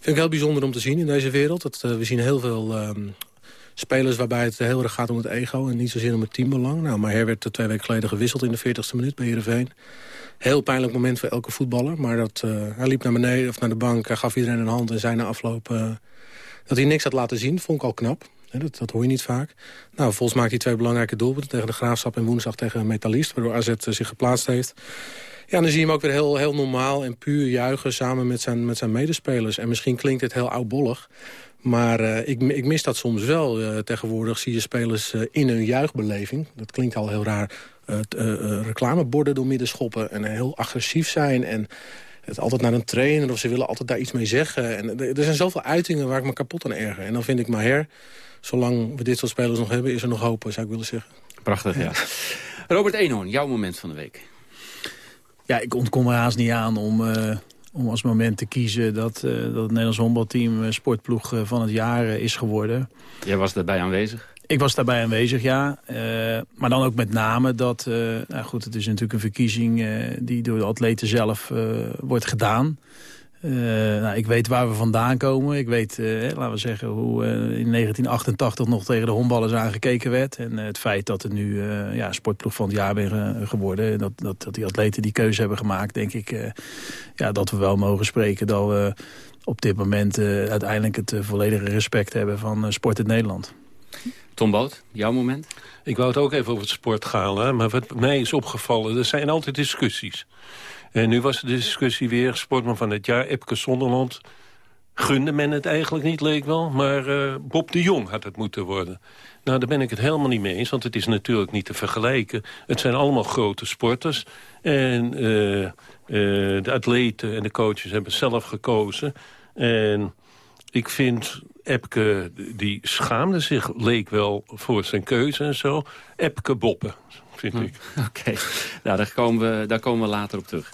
Vind ik heel bijzonder om te zien in deze wereld. Dat, eh, we zien heel veel ehm, spelers waarbij het heel erg gaat om het ego... en niet zozeer om het teambelang. Nou, Maher werd eh, twee weken geleden gewisseld in de 40ste minuut bij Heerenveen. Heel pijnlijk moment voor elke voetballer. Maar dat, eh, hij liep naar beneden of naar de bank, gaf iedereen een hand... en zei na afloop eh, dat hij niks had laten zien. Vond ik al knap. Dat, dat hoor je niet vaak. Nou, volgens maakt hij twee belangrijke doelpunten... tegen de Graafschap en woensdag tegen Metalist... waardoor AZ zich geplaatst heeft. Ja, dan zie je hem ook weer heel, heel normaal en puur juichen... samen met zijn, met zijn medespelers. En misschien klinkt het heel oudbollig... Maar eh, ik, ik mis dat soms wel. Eh, tegenwoordig zie je spelers eh, in hun juichbeleving. Dat klinkt al heel raar. reclameborden door midden schoppen. En heel agressief zijn. En het altijd naar een trainer. Of ze willen altijd daar iets mee zeggen. En er zijn zoveel uitingen waar ik me kapot aan erger. En dan vind ik Maher... Zolang we dit soort spelers nog hebben, is er nog hoop, zou ik willen zeggen. Prachtig, ja. Robert Eenhoorn, jouw moment van de week. Ja, ik ontkom er haast niet aan om, eh, om als moment te kiezen... dat, eh, dat het Nederlands honkbalteam eh, sportploeg van het jaar is geworden. Jij was daarbij aanwezig. Ik was daarbij aanwezig, ja. Maar dan ook met name dat... nou goed, het is natuurlijk een verkiezing die door de atleten zelf wordt gedaan. Eh, nou, ik weet waar we vandaan komen. Ik weet, eh, laten we zeggen, hoe eh, in 1988 nog tegen de honkballers aangekeken werd. En eh, het feit dat het nu eh, ja, sportploeg van het jaar ben ge- geworden. Dat, dat, dat die atleten die keuze hebben gemaakt, denk ik... eh, ja, dat we wel mogen spreken dat we op dit moment eh, uiteindelijk het volledige respect hebben van sport in Nederland. Tom Boot, jouw moment? Ik wou het ook even over het sport gaan, hè, maar wat mij is opgevallen... er zijn altijd discussies. En nu was de discussie weer sportman van het jaar, Epke Zonderland. Gunde men het eigenlijk niet, leek wel. Maar eh, Bob de Jong had het moeten worden. Nou, daar ben ik het helemaal niet mee eens, want het is natuurlijk niet te vergelijken. Het zijn allemaal grote sporters. En eh, eh, de atleten en de coaches hebben zelf gekozen. En ik vind Epke, die schaamde zich, leek wel voor zijn keuze en zo. Epke boppen, vind ik. [laughs] Oké, nou, daar, komen we, daar komen we later op terug.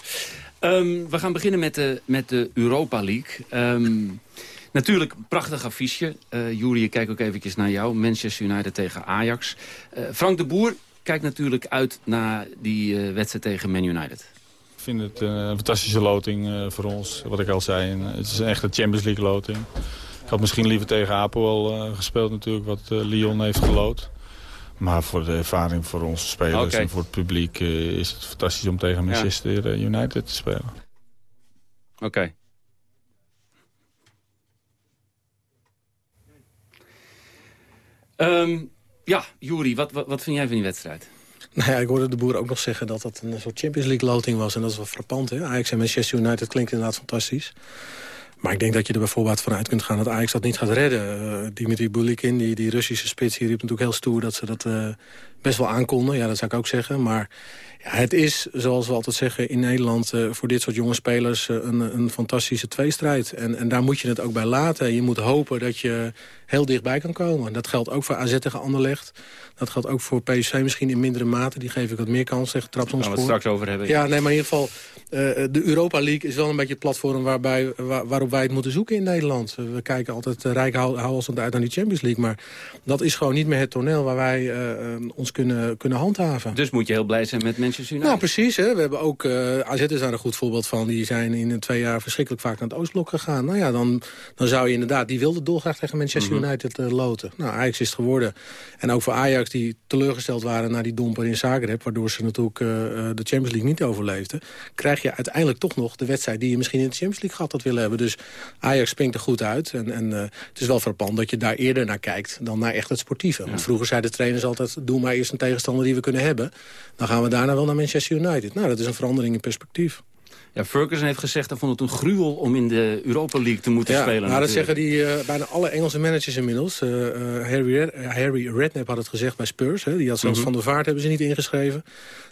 Ehm, we gaan beginnen met de, met de Europa League. Ehm, natuurlijk, een prachtig affiche. Uh, Juri, ik kijk ook eventjes naar jou. Manchester United tegen Ajax. Uh, Frank de Boer kijkt natuurlijk uit naar die uh, wedstrijd tegen Man United. Ik vind het een fantastische loting voor ons, wat ik al zei. Het is een echte Champions League loting. Ik had misschien liever tegen Apel gespeeld natuurlijk, wat Lyon heeft geloot. Maar voor de ervaring voor onze spelers okay. en voor het publiek uh, is het fantastisch om tegen Manchester ja. United te spelen. Oké. Okay. Um, ja, Juri, wat, wat, wat vind jij van die wedstrijd? Nou ja, ik hoorde de boer ook nog zeggen dat dat een soort Champions League loting was. En dat is wel frappant, hè? Ajax en Manchester United klinkt inderdaad fantastisch. Maar ik denk dat je er bijvoorbeeld vanuit kunt gaan dat Ajax dat niet gaat redden. Uh, Dimitri Bulikin, die, die Russische spits, die riep natuurlijk heel stoer dat ze dat uh, best wel aankonden. Ja, dat zou ik ook zeggen. Maar ja, het is, zoals we altijd zeggen in Nederland... Uh, voor dit soort jonge spelers een, een fantastische tweestrijd. En, en daar moet je het ook bij laten. Je moet hopen dat je heel dichtbij kan komen. Dat geldt ook voor AZ tegen Anderlecht. Dat geldt ook voor PSV misschien in mindere mate. Die geef ik wat meer kans tegen Trabzonspor. Gaan we het straks over hebben. Ja, nee, maar in ieder geval... Uh, de Europa League is wel een beetje het platform waarbij, waar, waarop wij het moeten zoeken in Nederland. We kijken altijd rijk hou, hou ons uit aan die Champions League. Maar dat is gewoon niet meer het toneel waar wij ons kunnen, kunnen handhaven. Dus moet je heel blij zijn met Manchester United? Nou, precies. Hè. We hebben ook, AZ is daar een goed voorbeeld van. Die zijn in twee jaar verschrikkelijk vaak naar het Oostblok gegaan. Nou ja, dan, dan zou je inderdaad... Die wilde dolgraag tegen Manchester mm -hmm. United loten. Nou, Ajax is het geworden. En ook voor Ajax die teleurgesteld waren naar die domper in Zagreb... waardoor ze natuurlijk de Champions League niet overleefden... krijg je uiteindelijk toch nog de wedstrijd die je misschien in de Champions League gehad had willen hebben. Dus Ajax springt er goed uit. En, en uh, het is wel frappant dat je daar eerder naar kijkt dan naar echt het sportieve. Ja. Want vroeger zeiden de trainers altijd, doe maar eerst een tegenstander die we kunnen hebben. Dan gaan we daarna wel naar Manchester United. Nou, dat is een verandering in perspectief. Ja, Ferguson heeft gezegd, hij vond het een gruwel om in de Europa League te moeten ja, spelen. Nou, dat zeggen die, uh, bijna alle Engelse managers inmiddels. Uh, uh, Harry, Red, Harry Redknapp had het gezegd bij Spurs. Hè. Die had zelfs mm -hmm. Van der Vaart hebben ze niet ingeschreven.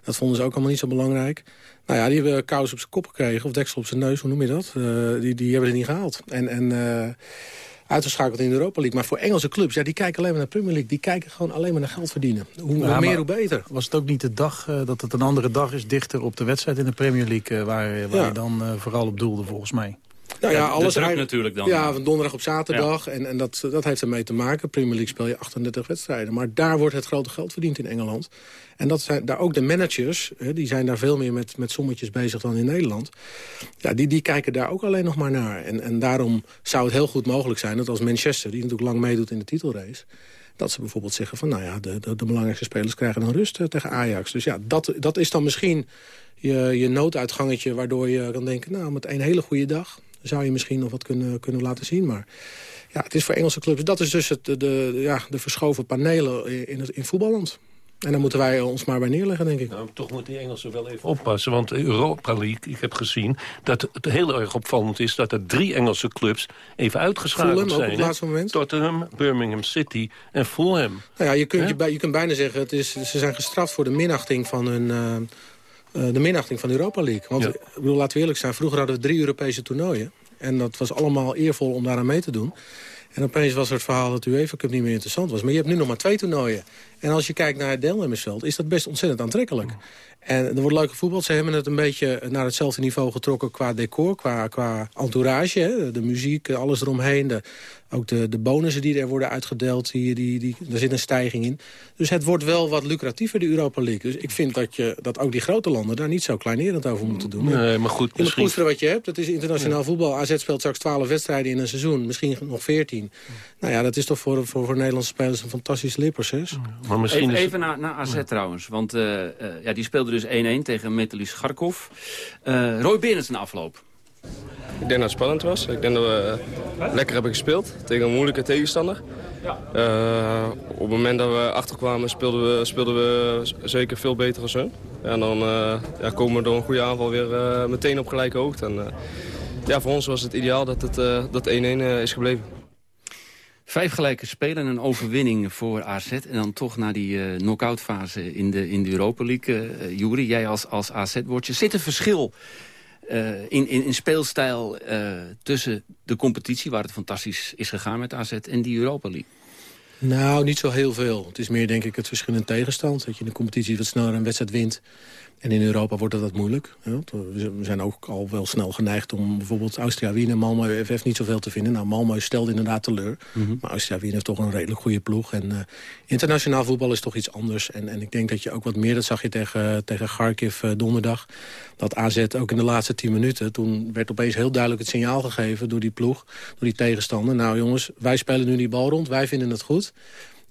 Dat vonden ze ook allemaal niet zo belangrijk. Nou ja, die hebben kous op zijn kop gekregen, of deksel op zijn neus, hoe noem je dat? die, die hebben ze niet gehaald. En... en uitgeschakeld in de Europa League. Maar voor Engelse clubs, ja, die kijken alleen maar naar de Premier League. Die kijken gewoon alleen maar naar geld verdienen. Hoe, ja, hoe meer, hoe beter. Was het ook niet de dag uh, dat het een andere dag is... dichter op de wedstrijd in de Premier League... Uh, waar, waar ja. je dan uh, vooral op doelde, volgens mij? Nou ja, alles druk natuurlijk dan. Ja, van donderdag op zaterdag. Ja. En, en dat, dat heeft ermee te maken. Premier League speel je 38 wedstrijden. Maar daar wordt het grote geld verdiend in Engeland. En dat zijn daar ook de managers, hè, die zijn daar veel meer met, met sommetjes bezig dan in Nederland. Ja, die, die kijken daar ook alleen nog maar naar. En, en daarom zou het heel goed mogelijk zijn dat als Manchester, die natuurlijk lang meedoet in de titelrace dat ze bijvoorbeeld zeggen van, nou ja, de, de, de belangrijkste spelers krijgen dan rust uh, tegen Ajax. Dus ja, dat, dat is dan misschien je, je nooduitgangetje waardoor je kan denken, nou, met een hele goede dag zou je misschien nog wat kunnen, kunnen laten zien. Maar ja, het is voor Engelse clubs. Dat is dus het, de, de, ja, de verschoven panelen in, het, in voetballand. En daar moeten wij ons maar bij neerleggen, denk ik. Nou, toch moeten die Engelsen wel even oppassen. Want de Europa League, ik heb gezien... dat het heel erg opvallend is dat er drie Engelse clubs... even uitgeschakeld Fulham, zijn. Op het laatste moment. Tottenham, Birmingham City en Fulham. Nou ja, je kunt, je, je kunt bijna zeggen... Het is, ze zijn gestraft voor de minachting van hun... Uh, de minachting van de Europa League. Want ja. ik bedoel, laten we eerlijk zijn, vroeger hadden we drie Europese toernooien. En dat was allemaal eervol om daaraan mee te doen. En opeens was er het verhaal dat de UEFA Cup niet meer interessant was. Maar je hebt nu nog maar twee toernooien. En als je kijkt naar het deelnemersveld, is dat best ontzettend aantrekkelijk. En er wordt leuk gevoetbald. Ze hebben het een beetje naar hetzelfde niveau getrokken qua decor, qua, qua entourage. Hè? De muziek, alles eromheen. De, ook de, de bonussen die er worden uitgedeeld, die, die, die, daar zit een stijging in. Dus het wordt wel wat lucratiever, de Europa League. Dus ik vind dat, je, dat ook die grote landen daar niet zo kleinerend over moeten doen. Nee, maar goed, je misschien... moet wat je hebt. Dat is internationaal ja. voetbal. AZ speelt straks 12 wedstrijden in een seizoen. Misschien nog 14. Nou ja, dat is toch voor, voor, voor Nederlandse spelers een fantastisch leerproces. Maar misschien even, is... even naar, naar AZ trouwens. Want uh, uh, ja, die speelde dus 1-1 tegen Metalist Garkov. Uh, Roy Berends afloop. Ik denk dat het spannend was. Ik denk dat we lekker hebben gespeeld tegen een moeilijke tegenstander. Uh, op het moment dat we achterkwamen speelden we, speelden we zeker veel beter als hun. En dan ja, komen we door een goede aanval weer meteen op gelijke hoogte. En, ja, voor ons was het ideaal dat het dat 1-1 is gebleven. Vijf gelijke spelen en een overwinning voor AZ. En dan toch naar die uh, knock-out fase in de, in de Europa League. Uh, jij als, als AZ-woordje. Zit een verschil uh, in, in, in speelstijl tussen de competitie... waar het fantastisch is gegaan met AZ en die Europa League? Nou, niet zo heel veel. Het is meer denk ik het verschil in tegenstand. Dat je in de competitie wat sneller een wedstrijd wint. En in Europa wordt dat wat moeilijk. We zijn ook al wel snel geneigd om bijvoorbeeld Austria Wien en Malmö FF niet zoveel te vinden. Nou, Malmö stelde inderdaad teleur. Maar Austria Wien heeft toch een redelijk goede ploeg. En eh, internationaal voetbal is toch iets anders. En, en ik denk dat je ook wat meer, dat zag je tegen, tegen Kharkiv eh, donderdag... dat AZ ook in de laatste tien minuten... toen werd opeens heel duidelijk het signaal gegeven door die ploeg, door die tegenstander. Nou jongens, wij spelen nu die bal rond, wij vinden het goed...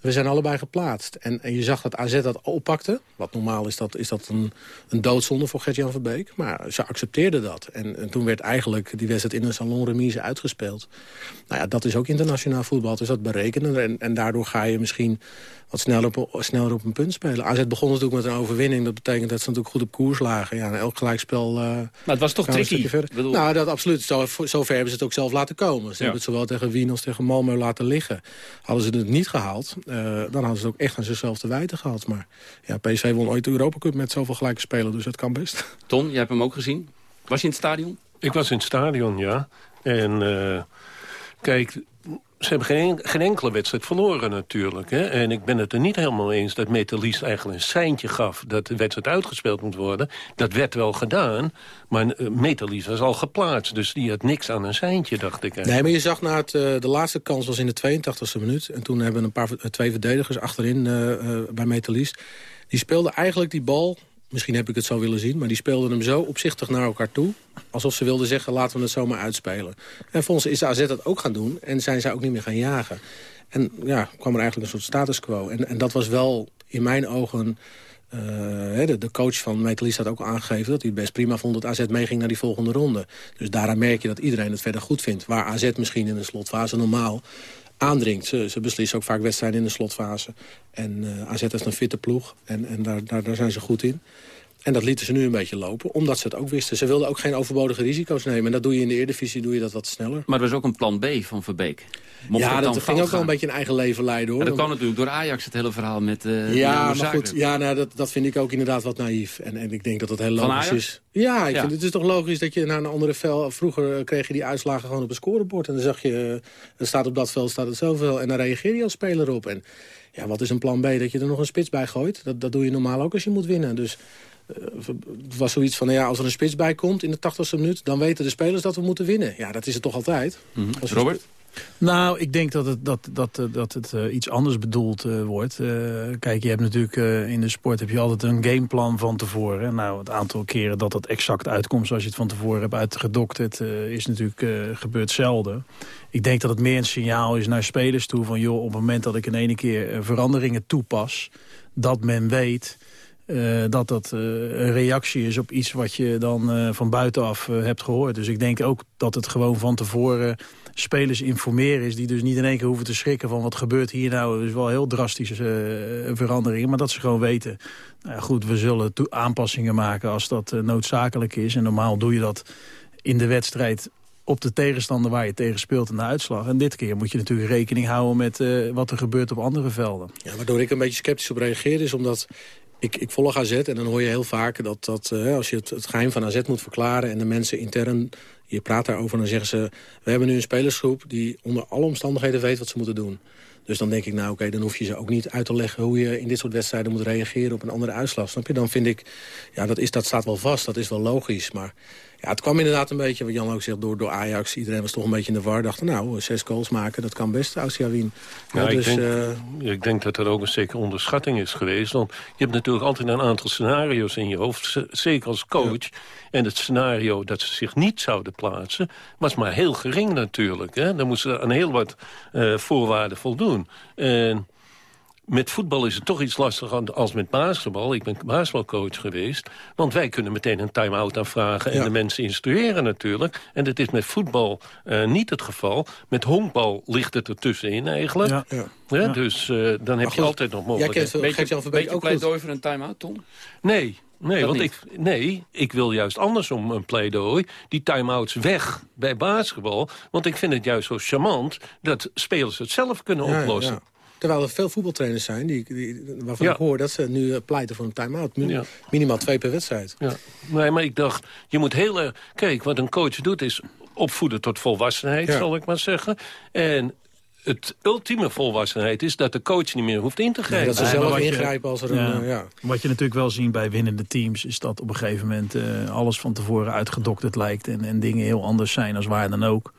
We zijn allebei geplaatst. En, en je zag dat AZ dat oppakte. Wat normaal is dat, is dat een, een doodzonde voor Gert-Jan Verbeek. Maar ze accepteerden dat. En, en toen werd eigenlijk die wedstrijd in een salon remise uitgespeeld. Nou ja, dat is ook internationaal voetbal. Dus dat berekenen. En, en daardoor ga je misschien wat sneller op, sneller op een punt spelen. AZ begon natuurlijk met een overwinning. Dat betekent dat ze natuurlijk goed op koers lagen. Ja, elk gelijkspel... eh, Maar het was toch tricky. bedoel- Nou, dat absoluut. Zo, zover hebben ze het ook zelf laten komen. Ze hebben het zowel tegen Wien als tegen Malmö laten liggen. Hadden ze het niet gehaald, eh, dan hadden ze het ook echt aan zichzelf te wijten gehad. Maar ja, PSV won ooit de Europa Cup met zoveel gelijke spelen, dus dat kan best. [laughs] Ton, jij hebt hem ook gezien. Was je in het stadion? Ik was in het stadion, ja. En eh, kijk, ze hebben geen, enkele wedstrijd verloren natuurlijk. Hè? En ik ben het er niet helemaal eens dat Metalist eigenlijk een seintje gaf... dat de wedstrijd uitgespeeld moet worden. Dat werd wel gedaan, maar uh, Metalist was al geplaatst. Dus die had niks aan een seintje, dacht ik. Nee, maar je zag na het, eh, de laatste kans was in de 82e minuut. En toen hebben een paar, eh, twee verdedigers achterin eh, eh, bij Metalist... die speelden eigenlijk die bal misschien heb ik het zo willen zien... maar die speelden hem zo opzichtig naar elkaar toe... alsof ze wilden zeggen, laten we het zomaar uitspelen. En volgens is de AZ dat ook gaan doen... en zijn zij ook niet meer gaan jagen. En ja, kwam er eigenlijk een soort status quo. En, en dat was wel in mijn ogen... Uh, de, de, coach van Metalist had ook aangegeven dat hij het best prima vond dat AZ meeging naar die volgende ronde. Dus daaraan merk je dat iedereen het verder goed vindt. Waar AZ misschien in de slotfase normaal aandringt. Ze, ze beslissen ook vaak wedstrijden in de slotfase. En uh, AZ heeft een fitte ploeg en, en daar, daar zijn ze goed in. En dat lieten ze nu een beetje lopen, omdat ze het ook wisten. Ze wilden ook geen overbodige risico's nemen. En dat doe je in de Eredivisie doe je dat wat sneller. Maar er was ook een plan B van Verbeek. Mocht ja, dat dan ging ook wel een beetje een eigen leven leiden. hoor. En dat kwam natuurlijk door Ajax, het hele verhaal met uh, Ja, maar goed, ja, nou, dat, dat vind ik ook inderdaad wat naïef. En, en ik denk dat het heel logisch is. Ja, ik Ja. Vind, het is toch logisch dat je naar een andere vel... Vroeger kreeg je die uitslagen gewoon op een scorebord. En dan zag je, uh, er staat op dat veld staat het zoveel. En dan reageer je als speler op. En ja, wat is een plan B? Dat je er nog een spits bij gooit. Dat, dat doe je normaal ook als je moet winnen. Dus het was zoiets van, nou ja, als er een spits bij komt in de 80ste minuut... dan weten de spelers dat we moeten winnen. Ja, dat is het toch altijd. Mm -hmm. Als Robert? Nou, ik denk dat het, dat, dat, dat het uh, iets anders bedoeld uh, wordt. Uh, kijk, je hebt natuurlijk in de sport heb je altijd een gameplan van tevoren. Nou, het aantal keren dat dat exact uitkomt zoals je het van tevoren hebt uitgedokterd... is natuurlijk gebeurd zelden. Ik denk dat het meer een signaal is naar spelers toe van... joh, op het moment dat ik in ene keer veranderingen toepas... dat men weet... Uh, dat dat uh, een reactie is op iets wat je dan uh, van buitenaf hebt gehoord. Dus ik denk ook dat het gewoon van tevoren spelers informeren is... die dus niet in één keer hoeven te schrikken van wat gebeurt hier nou. Dus wel heel drastische veranderingen, maar dat ze gewoon weten... Nou goed, we zullen aanpassingen maken als dat noodzakelijk is. En normaal doe je dat in de wedstrijd op de tegenstander waar je tegen speelt en de uitslag. En dit keer moet je natuurlijk rekening houden met wat er gebeurt op andere velden. Ja, waardoor ik een beetje sceptisch op reageer is omdat ik, ik volg AZ en dan hoor je heel vaak dat, dat uh, als je het, het geheim van AZ moet verklaren... en de mensen intern, je praat daarover, dan zeggen ze... we hebben nu een spelersgroep die onder alle omstandigheden weet wat ze moeten doen. Dus dan denk ik, nou oké, dan hoef je ze ook niet uit te leggen... hoe je in dit soort wedstrijden moet reageren op een andere uitslag. Snap je? Dan vind ik, ja, dat, is, dat staat wel vast, dat is wel logisch. Maar ja, het kwam inderdaad een beetje, wat Jan ook zegt, door, door Ajax. Iedereen was toch een beetje in de war. Dachten, nou, zes goals maken, dat kan best, Austria Wien. Ja, dus, ik, denk, uh... ik denk dat er ook een zekere onderschatting is geweest. Want je hebt natuurlijk altijd een aantal scenario's in je hoofd. Zeker als coach. Ja. En het scenario dat ze zich niet zouden plaatsen... was maar heel gering natuurlijk. Hè? Dan moesten ze aan heel wat uh, voorwaarden voldoen. En met voetbal is het toch iets lastiger als met basketbal. Ik ben basketbalcoach geweest. Want wij kunnen meteen een time-out aanvragen... en ja. de mensen instrueren natuurlijk. En dat is met voetbal uh, niet het geval. Met honkbal ligt het ertussenin eigenlijk. Ja. Ja. Ja, dus uh, dan heb je altijd nog mogelijkheden. Jij kent Jan Verbeek ook pleidooi voor een time-out, Tom? Nee, Nee, want ik, nee, ik wil juist andersom een pleidooi. Die time-outs weg bij basketbal. Want ik vind het juist zo charmant... dat spelers het zelf kunnen oplossen. Ja. Terwijl er veel voetbaltrainers zijn die, die, waarvan ja. ik hoor dat ze nu pleiten voor een time-out. Min, ja. Minimaal twee per wedstrijd. Ja. Nee, maar ik dacht, je moet heel erg... Kijk, wat een coach doet is opvoeden tot volwassenheid, ja. zal ik maar zeggen. En het ultieme volwassenheid is dat de coach niet meer hoeft in te grijpen. dat ze zelf ingrijpen als er een... eh, ja. Wat je natuurlijk wel ziet bij winnende teams... is dat op een gegeven moment eh, alles van tevoren uitgedokterd lijkt... En, en dingen heel anders zijn als waar dan ook.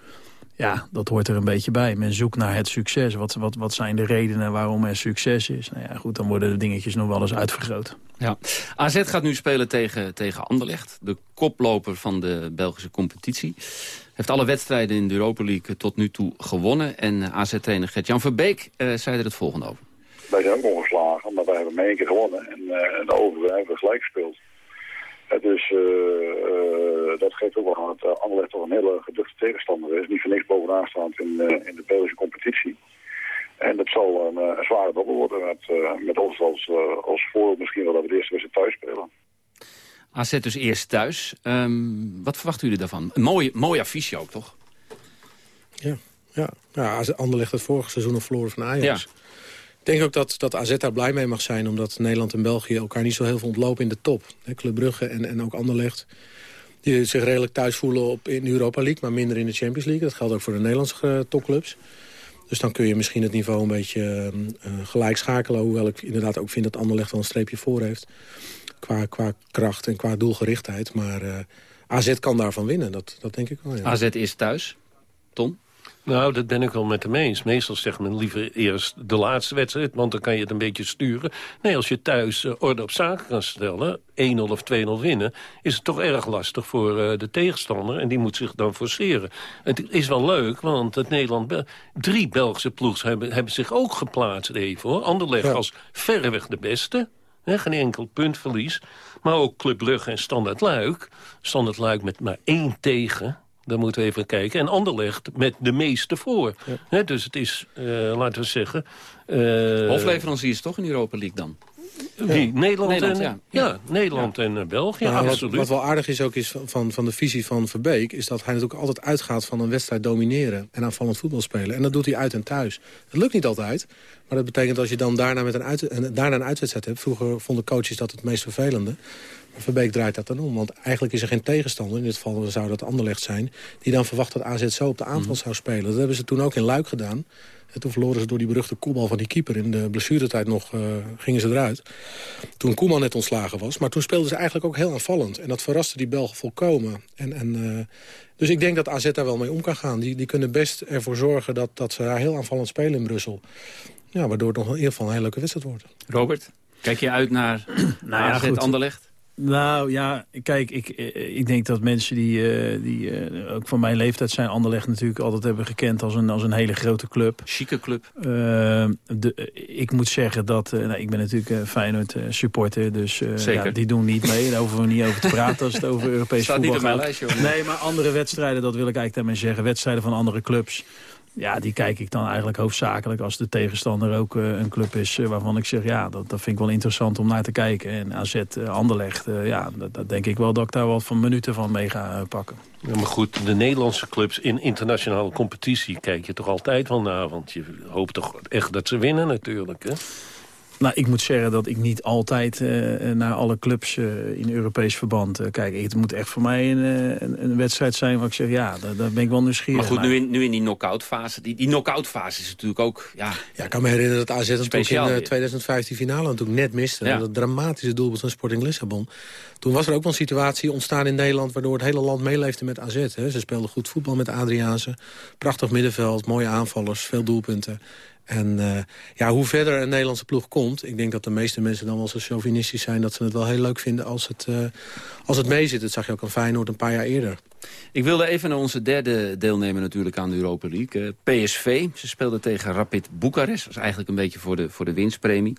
Ja, dat hoort er een beetje bij. Men zoekt naar het succes. Wat, wat, wat zijn de redenen waarom er succes is? Nou ja, goed, dan worden de dingetjes nog wel eens uitvergroot. Ja. AZ gaat nu spelen tegen, tegen Anderlecht. De koploper van de Belgische competitie. Heeft alle wedstrijden in de Europa League tot nu toe gewonnen. En eh, AZ-trainer Gert-Jan Verbeek eh, zei er het volgende over. Wij zijn ook ongeslagen, maar wij hebben maar één keer gewonnen. En eh de overige hebben we gelijk gespeeld. Het is, eh, eh, dat geeft ook wel aan dat Anderlecht toch een hele geduchte tegenstander is. Niet voor niks bovenaan staand in, eh, in de Belgische competitie. En dat zal een, eh, een zware dobbel worden met, eh, met ons als, eh, als voorbeeld misschien wel dat we de eerste wedstrijd thuis spelen. AZ dus eerst thuis. Ehm, wat verwachten jullie daarvan? Een mooi, mooi affiche ook, toch? Ja, ja. ja Anderlecht het vorige seizoen nog verloren van Ajax. Ik denk ook dat, dat AZ daar blij mee mag zijn... omdat Nederland en België elkaar niet zo heel veel ontlopen in de top. Hè, Club Brugge en, en ook Anderlecht... die zich redelijk thuis voelen op, in de Europa League... maar minder in de Champions League. Dat geldt ook voor de Nederlandse eh, topclubs. Dus dan kun je misschien het niveau een beetje eh, eh, gelijk schakelen. Hoewel ik inderdaad ook vind dat Anderlecht wel een streepje voor heeft. Qua, qua kracht en qua doelgerichtheid. Maar AZ kan daarvan winnen, dat, dat denk ik wel. AZ is thuis. Tom? Nou, dat ben ik wel met hem eens. Meestal zegt men liever eerst de laatste wedstrijd, want dan kan je het een beetje sturen. Nee, als je thuis eh, orde op zaken kan stellen, 1-0 of 2-0 winnen... is het toch erg lastig voor eh, de tegenstander en die moet zich dan forceren. Het is wel leuk, want het Nederland... Drie Belgische ploegs hebben, hebben zich ook geplaatst even, hoor. Anderlecht Ja. als verreweg de beste... Hè, geen enkel puntverlies. Maar ook Club Brugge en Standard Luik. Standard Luik met maar één tegen. Daar moeten we even kijken. En Anderlecht met de meeste voor. Hè, dus het is, eh, laten we zeggen... eh, Hofleveranciers toch in Europa League dan? Wie? Nederland, Nederland, en, ja. ja. Nederland en eh, België, Nou, wat, absoluut. wat wel aardig is ook is van, van de visie van Verbeek... is dat hij natuurlijk altijd uitgaat van een wedstrijd domineren... en aanvallend voetbal spelen. En dat doet hij uit en thuis. Dat lukt niet altijd. Maar dat betekent als je dan daarna, met een, uit, een, daarna een uitwedstrijd hebt... vroeger vonden coaches dat het meest vervelende. Verbeek draait dat dan om. Want eigenlijk is er geen tegenstander, in dit geval zou dat Anderlecht zijn... die dan verwacht dat AZ zo op de aanval zou spelen. Dat hebben ze toen ook in Luik gedaan. En toen verloren ze door die beruchte koelbal van die keeper. In de blessuretijd nog eh, gingen ze eruit. Toen Koeman net ontslagen was. Maar toen speelden ze eigenlijk ook heel aanvallend. En dat verraste die Belgen volkomen. En, en, eh, dus ik denk dat AZ daar wel mee om kan gaan. Die, die kunnen best ervoor zorgen dat, dat ze daar heel aanvallend spelen in Brussel. Ja, waardoor het nog in ieder geval een hele leuke wedstrijd wordt. Robert, kijk je uit naar [clears throat] Nou ja, AZ goed. Anderlecht? Nou ja, kijk, ik, eh, ik denk dat mensen die, eh, die eh, ook van mijn leeftijd zijn... Anderlecht natuurlijk altijd hebben gekend als een, als een hele grote club. Chique club. Eh, de, eh, ik moet zeggen dat... eh, nou, ik ben natuurlijk eh, Feyenoord eh, supporter, dus eh, ja, die doen niet mee. Daar hoeven we niet over te praten als het over Europees Staat niet voetbal op mijn gaat. lijstje, hoor. Nee, maar andere wedstrijden, dat wil ik eigenlijk daarmee zeggen. Wedstrijden van andere clubs. Ja, die kijk ik dan eigenlijk hoofdzakelijk als de tegenstander ook eh, een club is eh, waarvan ik zeg, ja, dat, dat vind ik wel interessant om naar te kijken. En AZ eh, Anderlecht, ja, dat, denk ik wel dat ik daar wat van minuten van mee ga pakken. Maar goed, de Nederlandse clubs in internationale competitie... kijk je toch altijd wel naar, want je hoopt toch echt dat ze winnen natuurlijk, hè? Nou, ik moet zeggen dat ik niet altijd eh, naar alle clubs eh, in Europees verband eh, kijk. Het moet echt voor mij een, eh, een, een wedstrijd zijn waar ik zeg, ja, daar, daar ben ik wel nieuwsgierig Maar goed, nu in, nu in die knock-out fase. Die, die knock-out fase is natuurlijk ook... Ja, Ja, ik kan me herinneren dat AZ natuurlijk in Speciaal de weer. 2015 finale natuurlijk net miste. Ja. Dat dramatische doelpunt van Sporting Lissabon. Toen was er ook wel een situatie ontstaan in Nederland... waardoor het hele land meeleefde met AZ. Hè. Ze speelden goed voetbal met Adriaanse. Prachtig middenveld, mooie aanvallers, veel doelpunten. En eh, ja, hoe verder een Nederlandse ploeg komt... ik denk dat de meeste mensen dan wel zo chauvinistisch zijn... dat ze het wel heel leuk vinden als het, eh als het meezit. Dat zag je ook aan Feyenoord een paar jaar eerder. Ik wilde even naar onze derde deelnemer natuurlijk aan de Europa League. eh, PSV. Ze speelden tegen Rapid Boekarest. Dat was eigenlijk een beetje voor de, voor de winstpremie.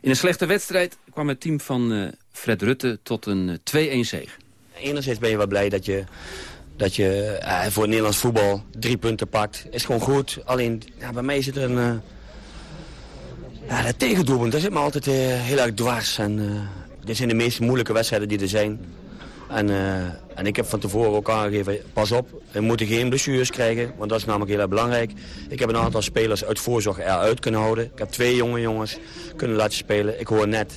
In een slechte wedstrijd kwam het team van eh, Fred Rutte tot een eh, 2-1 zege. Enerzijds ben je wel blij dat je, dat je eh, voor Nederlands voetbal drie punten pakt. Is gewoon goed. Alleen ja, bij mij zit er een... eh ja, dat tegendoelpunt, dat zit me altijd eh, heel erg dwars. En, dit zijn de meest moeilijke wedstrijden die er zijn. En, en ik heb van tevoren ook aangegeven, pas op, we moeten geen blessures krijgen. Want dat is namelijk heel erg belangrijk. Ik heb een aantal spelers uit voorzorg eruit kunnen houden. Ik heb twee jonge jongens kunnen laten spelen. Ik hoor net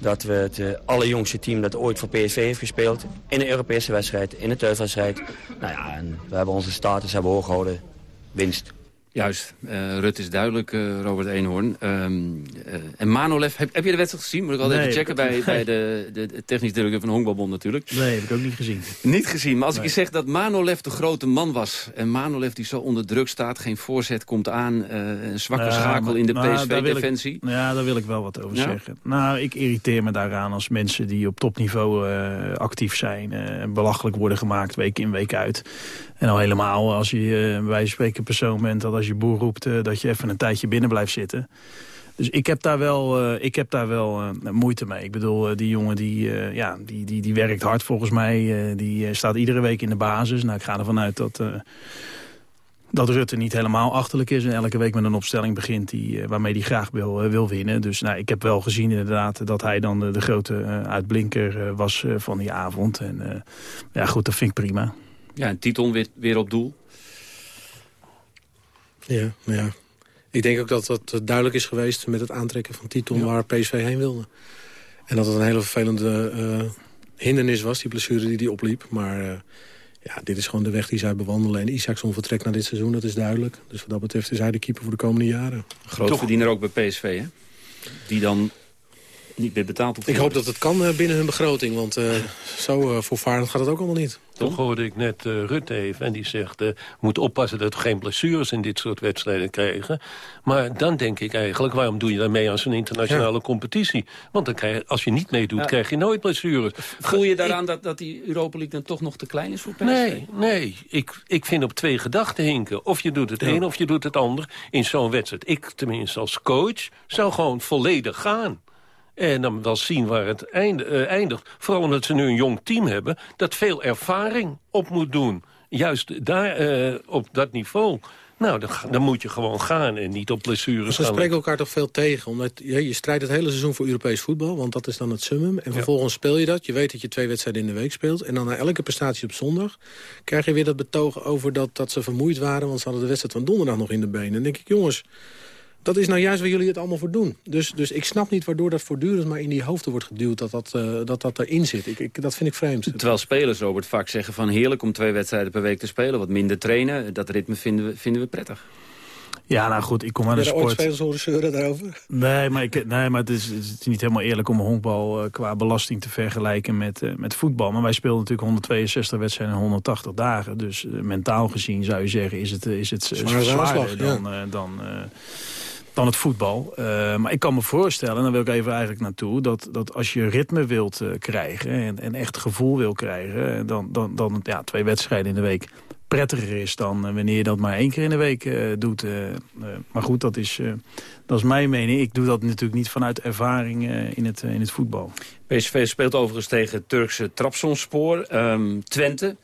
dat we het eh, allerjongste team dat ooit voor PSV heeft gespeeld... in een Europese wedstrijd, in een thuiswedstrijd. Nou ja, en we hebben onze status hebben hoog gehouden. Winst. Juist, Eh Rut is duidelijk, eh, Robert Eenhoorn. Ehm, eh, en Manolev, heb, heb je de wedstrijd gezien? Moet ik altijd Nee, even checken bij, [laughs] bij de, de, technisch directeur van de Honkbalbond natuurlijk. Nee, heb ik ook niet gezien. Niet gezien, maar als ik je zeg dat Manolev de grote man was... en Manolev die zo onder druk staat, geen voorzet komt aan... een zwakke schakel maar- in de nou, PSV-defensie... Ja, daar wil ik wel wat over Ja? zeggen. Nou, ik irriteer me daaraan als mensen die op topniveau actief zijn... eh, belachelijk worden gemaakt week in, week uit. En al helemaal als je bij wijze van spreken een persoon bent... dat als je boer roept, eh, dat je even een tijdje binnen blijft zitten. Dus ik heb daar wel, eh, ik heb daar wel eh, moeite mee. Ik bedoel, die jongen die, ja, die, die, die werkt hard volgens mij. die staat iedere week in de basis. Nou, ik ga ervan uit dat... dat Rutte niet helemaal achterlijk is en elke week met een opstelling begint die, waarmee hij graag wil, wil winnen. Dus nou, ik heb wel gezien inderdaad dat hij dan de, grote uitblinker was van die avond. En ja goed, dat vind ik prima. Ja, een titel weer op doel. Ja, ja. Ik denk ook dat dat eh, duidelijk is geweest met het aantrekken van titel waar PSV heen wilde. En dat het een hele vervelende eh, hindernis was, die blessure die hij opliep. Maar eh, ja, dit is gewoon de weg die zij bewandelen. En Isaacson vertrekt na dit seizoen, dat is duidelijk. Dus wat dat betreft is hij de keeper voor de komende jaren. Groot verdiener ook bij PSV, hè? Die dan niet meer betaald op Ik hoop dat het kan binnen hun begroting, want eh, zo uh, voorvarend gaat het ook allemaal niet. Toch hoorde ik net uh, Rutte even en die zegt... Uh, moet oppassen dat we geen blessures in dit soort wedstrijden krijgen. Maar dan denk ik eigenlijk, waarom doe je dan mee aan zo'n internationale ja. competitie? Want dan krijg als je niet meedoet, ja. krijg je nooit blessures. Voel je daaraan ik, dat, dat die Europa League dan toch nog te klein is voor PSV? Nee, nee. Ik, ik vind op twee gedachten hinken. Of je doet het ja. een of je doet het ander in zo'n wedstrijd. Ik tenminste als coach zou gewoon volledig gaan. En dan wel zien waar het eindigt. Vooral omdat ze nu een jong team hebben... dat veel ervaring op moet doen. Juist daar, uh, op dat niveau. Nou, dan, dan, moet je gewoon gaan en niet op blessures Ze spreken elkaar toch veel tegen. Omdat je, je strijdt het hele seizoen voor Europees voetbal. Want dat is dan het summum. En vervolgens ja. speel je dat. Je weet dat je twee wedstrijden in de week speelt. En dan na elke prestatie op zondag... krijg je weer dat betoog over dat, dat ze vermoeid waren. Want ze hadden de wedstrijd van donderdag nog in de benen. En dan denk ik, jongens... Dat is nou juist waar jullie het allemaal voor doen. Dus, dus ik snap niet waardoor dat voortdurend maar in die hoofden wordt geduwd... dat dat, uh, dat, dat erin zit. Ik, ik, dat vind ik vreemd. Terwijl spelers, Robert, vaak zeggen van heerlijk om twee wedstrijden per week te spelen. Wat minder trainen. Dat ritme vinden we, vinden we prettig. Ja, nou goed, ik kom aan de sport... ooit spelers horen zeuren daarover? Nee, maar, ik, nee, maar het, is, het is niet helemaal eerlijk om honkbal uh, qua belasting te vergelijken met, uh, met voetbal. Maar wij speelden natuurlijk 162 wedstrijden in 180 dagen. Dus uh, mentaal gezien zou je zeggen is het, is het Zwaar zwaarder dan... Ja. dan dan het voetbal. Uh, maar ik kan me voorstellen, en daar wil ik even eigenlijk naartoe... dat, dat als je ritme wilt uh, krijgen en, en echt gevoel wil krijgen... dan, dan, dan ja, twee wedstrijden in de week prettiger is dan wanneer je dat maar één keer in de week doet. maar goed, dat is, dat is mijn mening. Ik doe dat natuurlijk niet vanuit ervaring in, het, in het voetbal. PSV speelt overigens tegen Turkse Trabzonspor. Um, Twente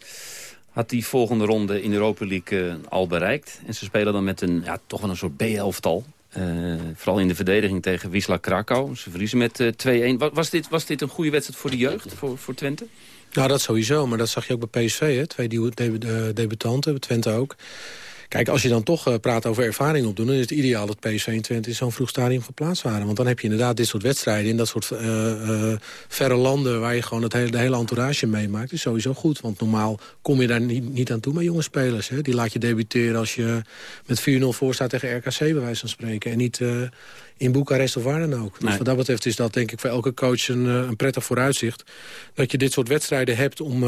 had die volgende ronde in Europa League al bereikt. En ze spelen dan met een, ja, toch wel een soort B-elftal. Uh, vooral in de verdediging tegen Wisla Krakau. Ze verliezen met uh, 2-1. Was, dit, was dit een goede wedstrijd voor de jeugd, voor, voor Twente? Nou, dat sowieso. Maar dat zag je ook bij PSV, hè? Twee debutanten, debutanten, Twente ook. Kijk, als je dan toch uh, praat over ervaring opdoen... dan is het ideaal dat PSV en Twente in zo'n vroeg stadium geplaatst waren. Want dan heb je inderdaad dit soort wedstrijden... in dat soort uh, uh, verre landen waar je gewoon het hele, de hele entourage meemaakt. is sowieso goed, want normaal kom je daar niet, niet aan toe met jonge spelers. Hè? Die laat je debuteren als je met 4-0 voor staat tegen RKC, bij wijze van spreken. En niet in Boekarest of waar dan ook. Dus nee. wat dat betreft is dat denk ik voor elke coach een, een prettig vooruitzicht. Dat je dit soort wedstrijden hebt om,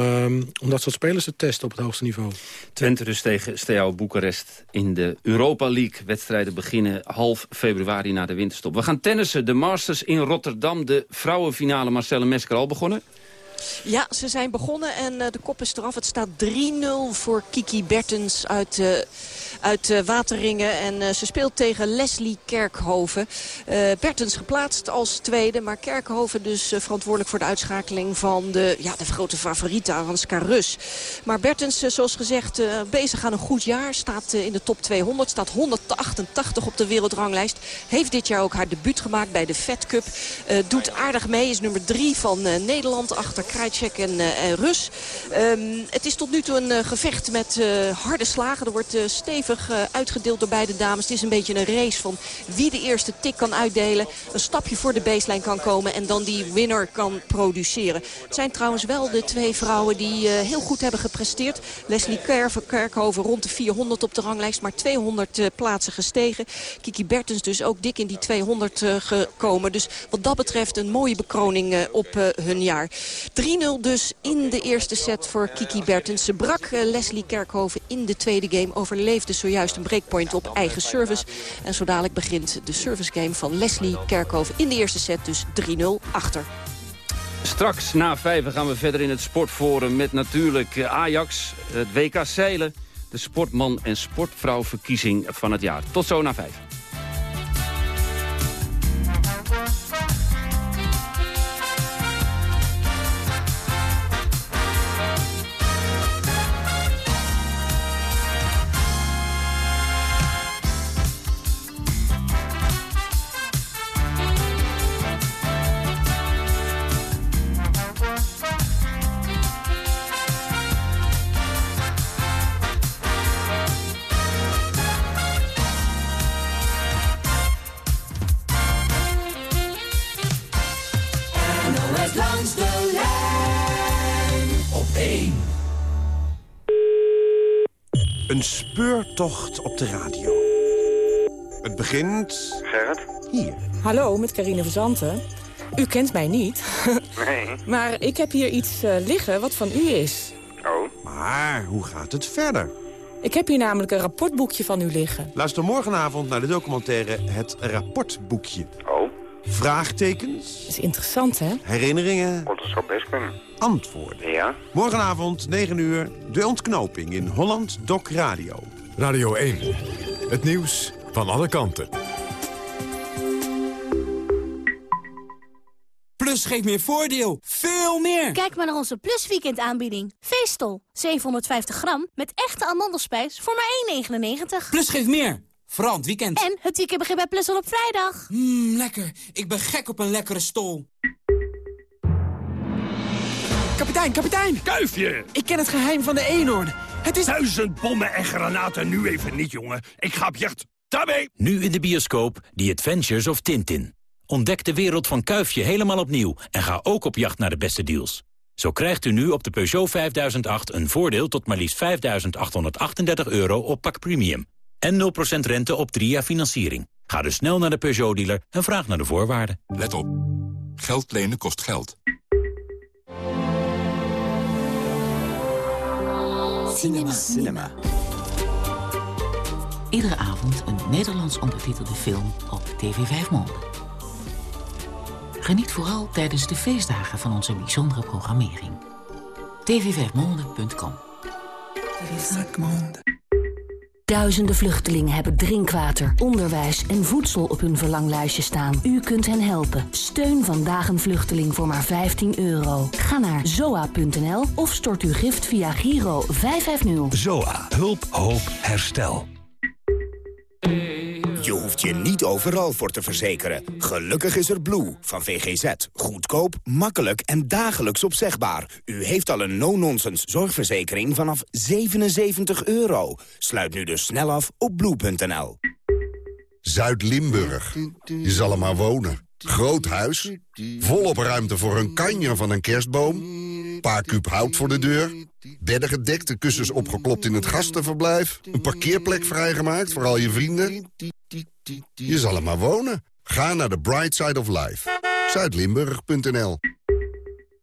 om dat soort spelers te testen op het hoogste niveau. Twente dus tegen Steaua Boekarest in de Europa League. Wedstrijden beginnen half februari na de winterstop. We gaan tennissen. De Masters in Rotterdam. De vrouwenfinale Marcelle Mesker al begonnen. Ja, ze zijn begonnen en uh, de kop is eraf. Het staat 3-0 voor Kiki Bertens uit, uh, uit uh, Wateringen. En ze speelt tegen Leslie Kerkhoven. Bertens geplaatst als tweede, maar Kerkhoven dus verantwoordelijk voor de uitschakeling van de, ja, de grote favoriete Aranska Rus. Maar Bertens, zoals gezegd, bezig aan een goed jaar. Staat in de top 200, staat 188 op de wereldranglijst. Heeft dit jaar ook haar debuut gemaakt bij de Fed Cup. doet aardig mee, is nummer 3 van Nederland achter Krajcek en, Rus. Um, het is tot nu toe een gevecht met harde slagen. Er wordt stevig eh, uitgedeeld door beide dames. Het is een beetje een race van wie de eerste tik kan uitdelen. Een stapje voor de baseline kan komen en dan die winner kan produceren. Het zijn trouwens wel de twee vrouwen die eh, heel goed hebben gepresteerd. Leslie Kerkhoven rond de 400 op de ranglijst. Maar 200 eh, plaatsen gestegen. Kiki Bertens dus ook dik in die 200 eh, gekomen. Dus wat dat betreft een mooie bekroning op hun jaar. 3-0 dus in de eerste set voor Kiki Bertens. Ze brak Leslie Kerkhoven in de tweede game. Overleefde zojuist een breakpoint op eigen service. En zo dadelijk begint de service game van Leslie Kerkhoven in de eerste set. Dus 3-0 achter. Straks na vijf gaan we verder in het sportforum met natuurlijk eh, Ajax, het WK Zeilen... de sportman en sportvrouwverkiezing van het jaar. Tot zo na vijf. Met Carine Verzanten. U kent mij niet, [laughs] Nee. maar ik heb hier iets eh, liggen wat van u is. Oh. Maar hoe gaat het verder? Ik heb hier namelijk een rapportboekje van u liggen. Luister morgenavond naar de documentaire Het Rapportboekje. Oh. Vraagtekens, Dat is interessant, hè? Oh, herinneringen, dat zou best kunnen. antwoorden. Ja? Morgenavond, 9 uur, de ontknoping in Holland Doc Radio. Radio 1. Het nieuws van alle kanten. Plus geeft meer voordeel. Veel meer. Kijk maar naar onze Plus Weekend aanbieding. Veestel, 750 gram, met echte amandelspijs voor maar 1,99. Plus geeft meer. Vooral het weekend. En het weekend begint bij Plus al op vrijdag. Mmm, lekker. Ik ben gek op een lekkere stol. Kapitein, kapitein! Kuifje! Ik ken het geheim van de eenhoorn. Het is... Duizend bommen en granaten nu even niet, jongen. Ik ga op jacht. Daarmee! Nu in de bioscoop The Adventures of Tintin. Ontdek de wereld van Kuifje helemaal opnieuw en ga ook op jacht naar de beste deals. Zo krijgt u nu op de Peugeot 5008 een voordeel tot maar liefst 5.838 euro op pak premium. En 0% rente op 3 jaar financiering. Ga dus snel naar de Peugeot-dealer en vraag naar de voorwaarden. Let op. Geld lenen kost geld. Cinema. Cinema. Iedere avond een Nederlands ondertitelde film op TV 5 Monde. Geniet vooral tijdens de feestdagen van onze bijzondere programmering. tv5monde.com Duizenden vluchtelingen hebben drinkwater, onderwijs en voedsel op hun verlanglijstje staan. U kunt hen helpen. Steun vandaag een vluchteling voor maar 15 euro. Ga naar zoa.nl of stort uw gift via Giro 550. ZOA. Hulp, hoop, herstel. Je hoeft je niet overal voor te verzekeren. Gelukkig is er Blue van VGZ. Goedkoop, makkelijk en dagelijks opzegbaar. U heeft al een no-nonsense zorgverzekering vanaf 77 euro. Sluit nu dus snel af op blue.nl. Zuid-Limburg. Je zal er maar wonen. Groot huis, volop ruimte voor een kanjer van een kerstboom... paar kuub hout voor de deur, bedden gedekt, de kussens opgeklopt in het gastenverblijf... een parkeerplek vrijgemaakt voor al je vrienden. Je zal er maar wonen. Ga naar de Bright Side of Life. Zuidlimburg.nl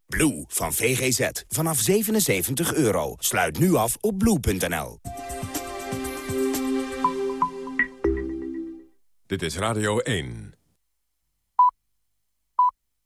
Blue van VGZ. Vanaf 77 euro. Sluit nu af op blue.nl. Dit is Radio 1.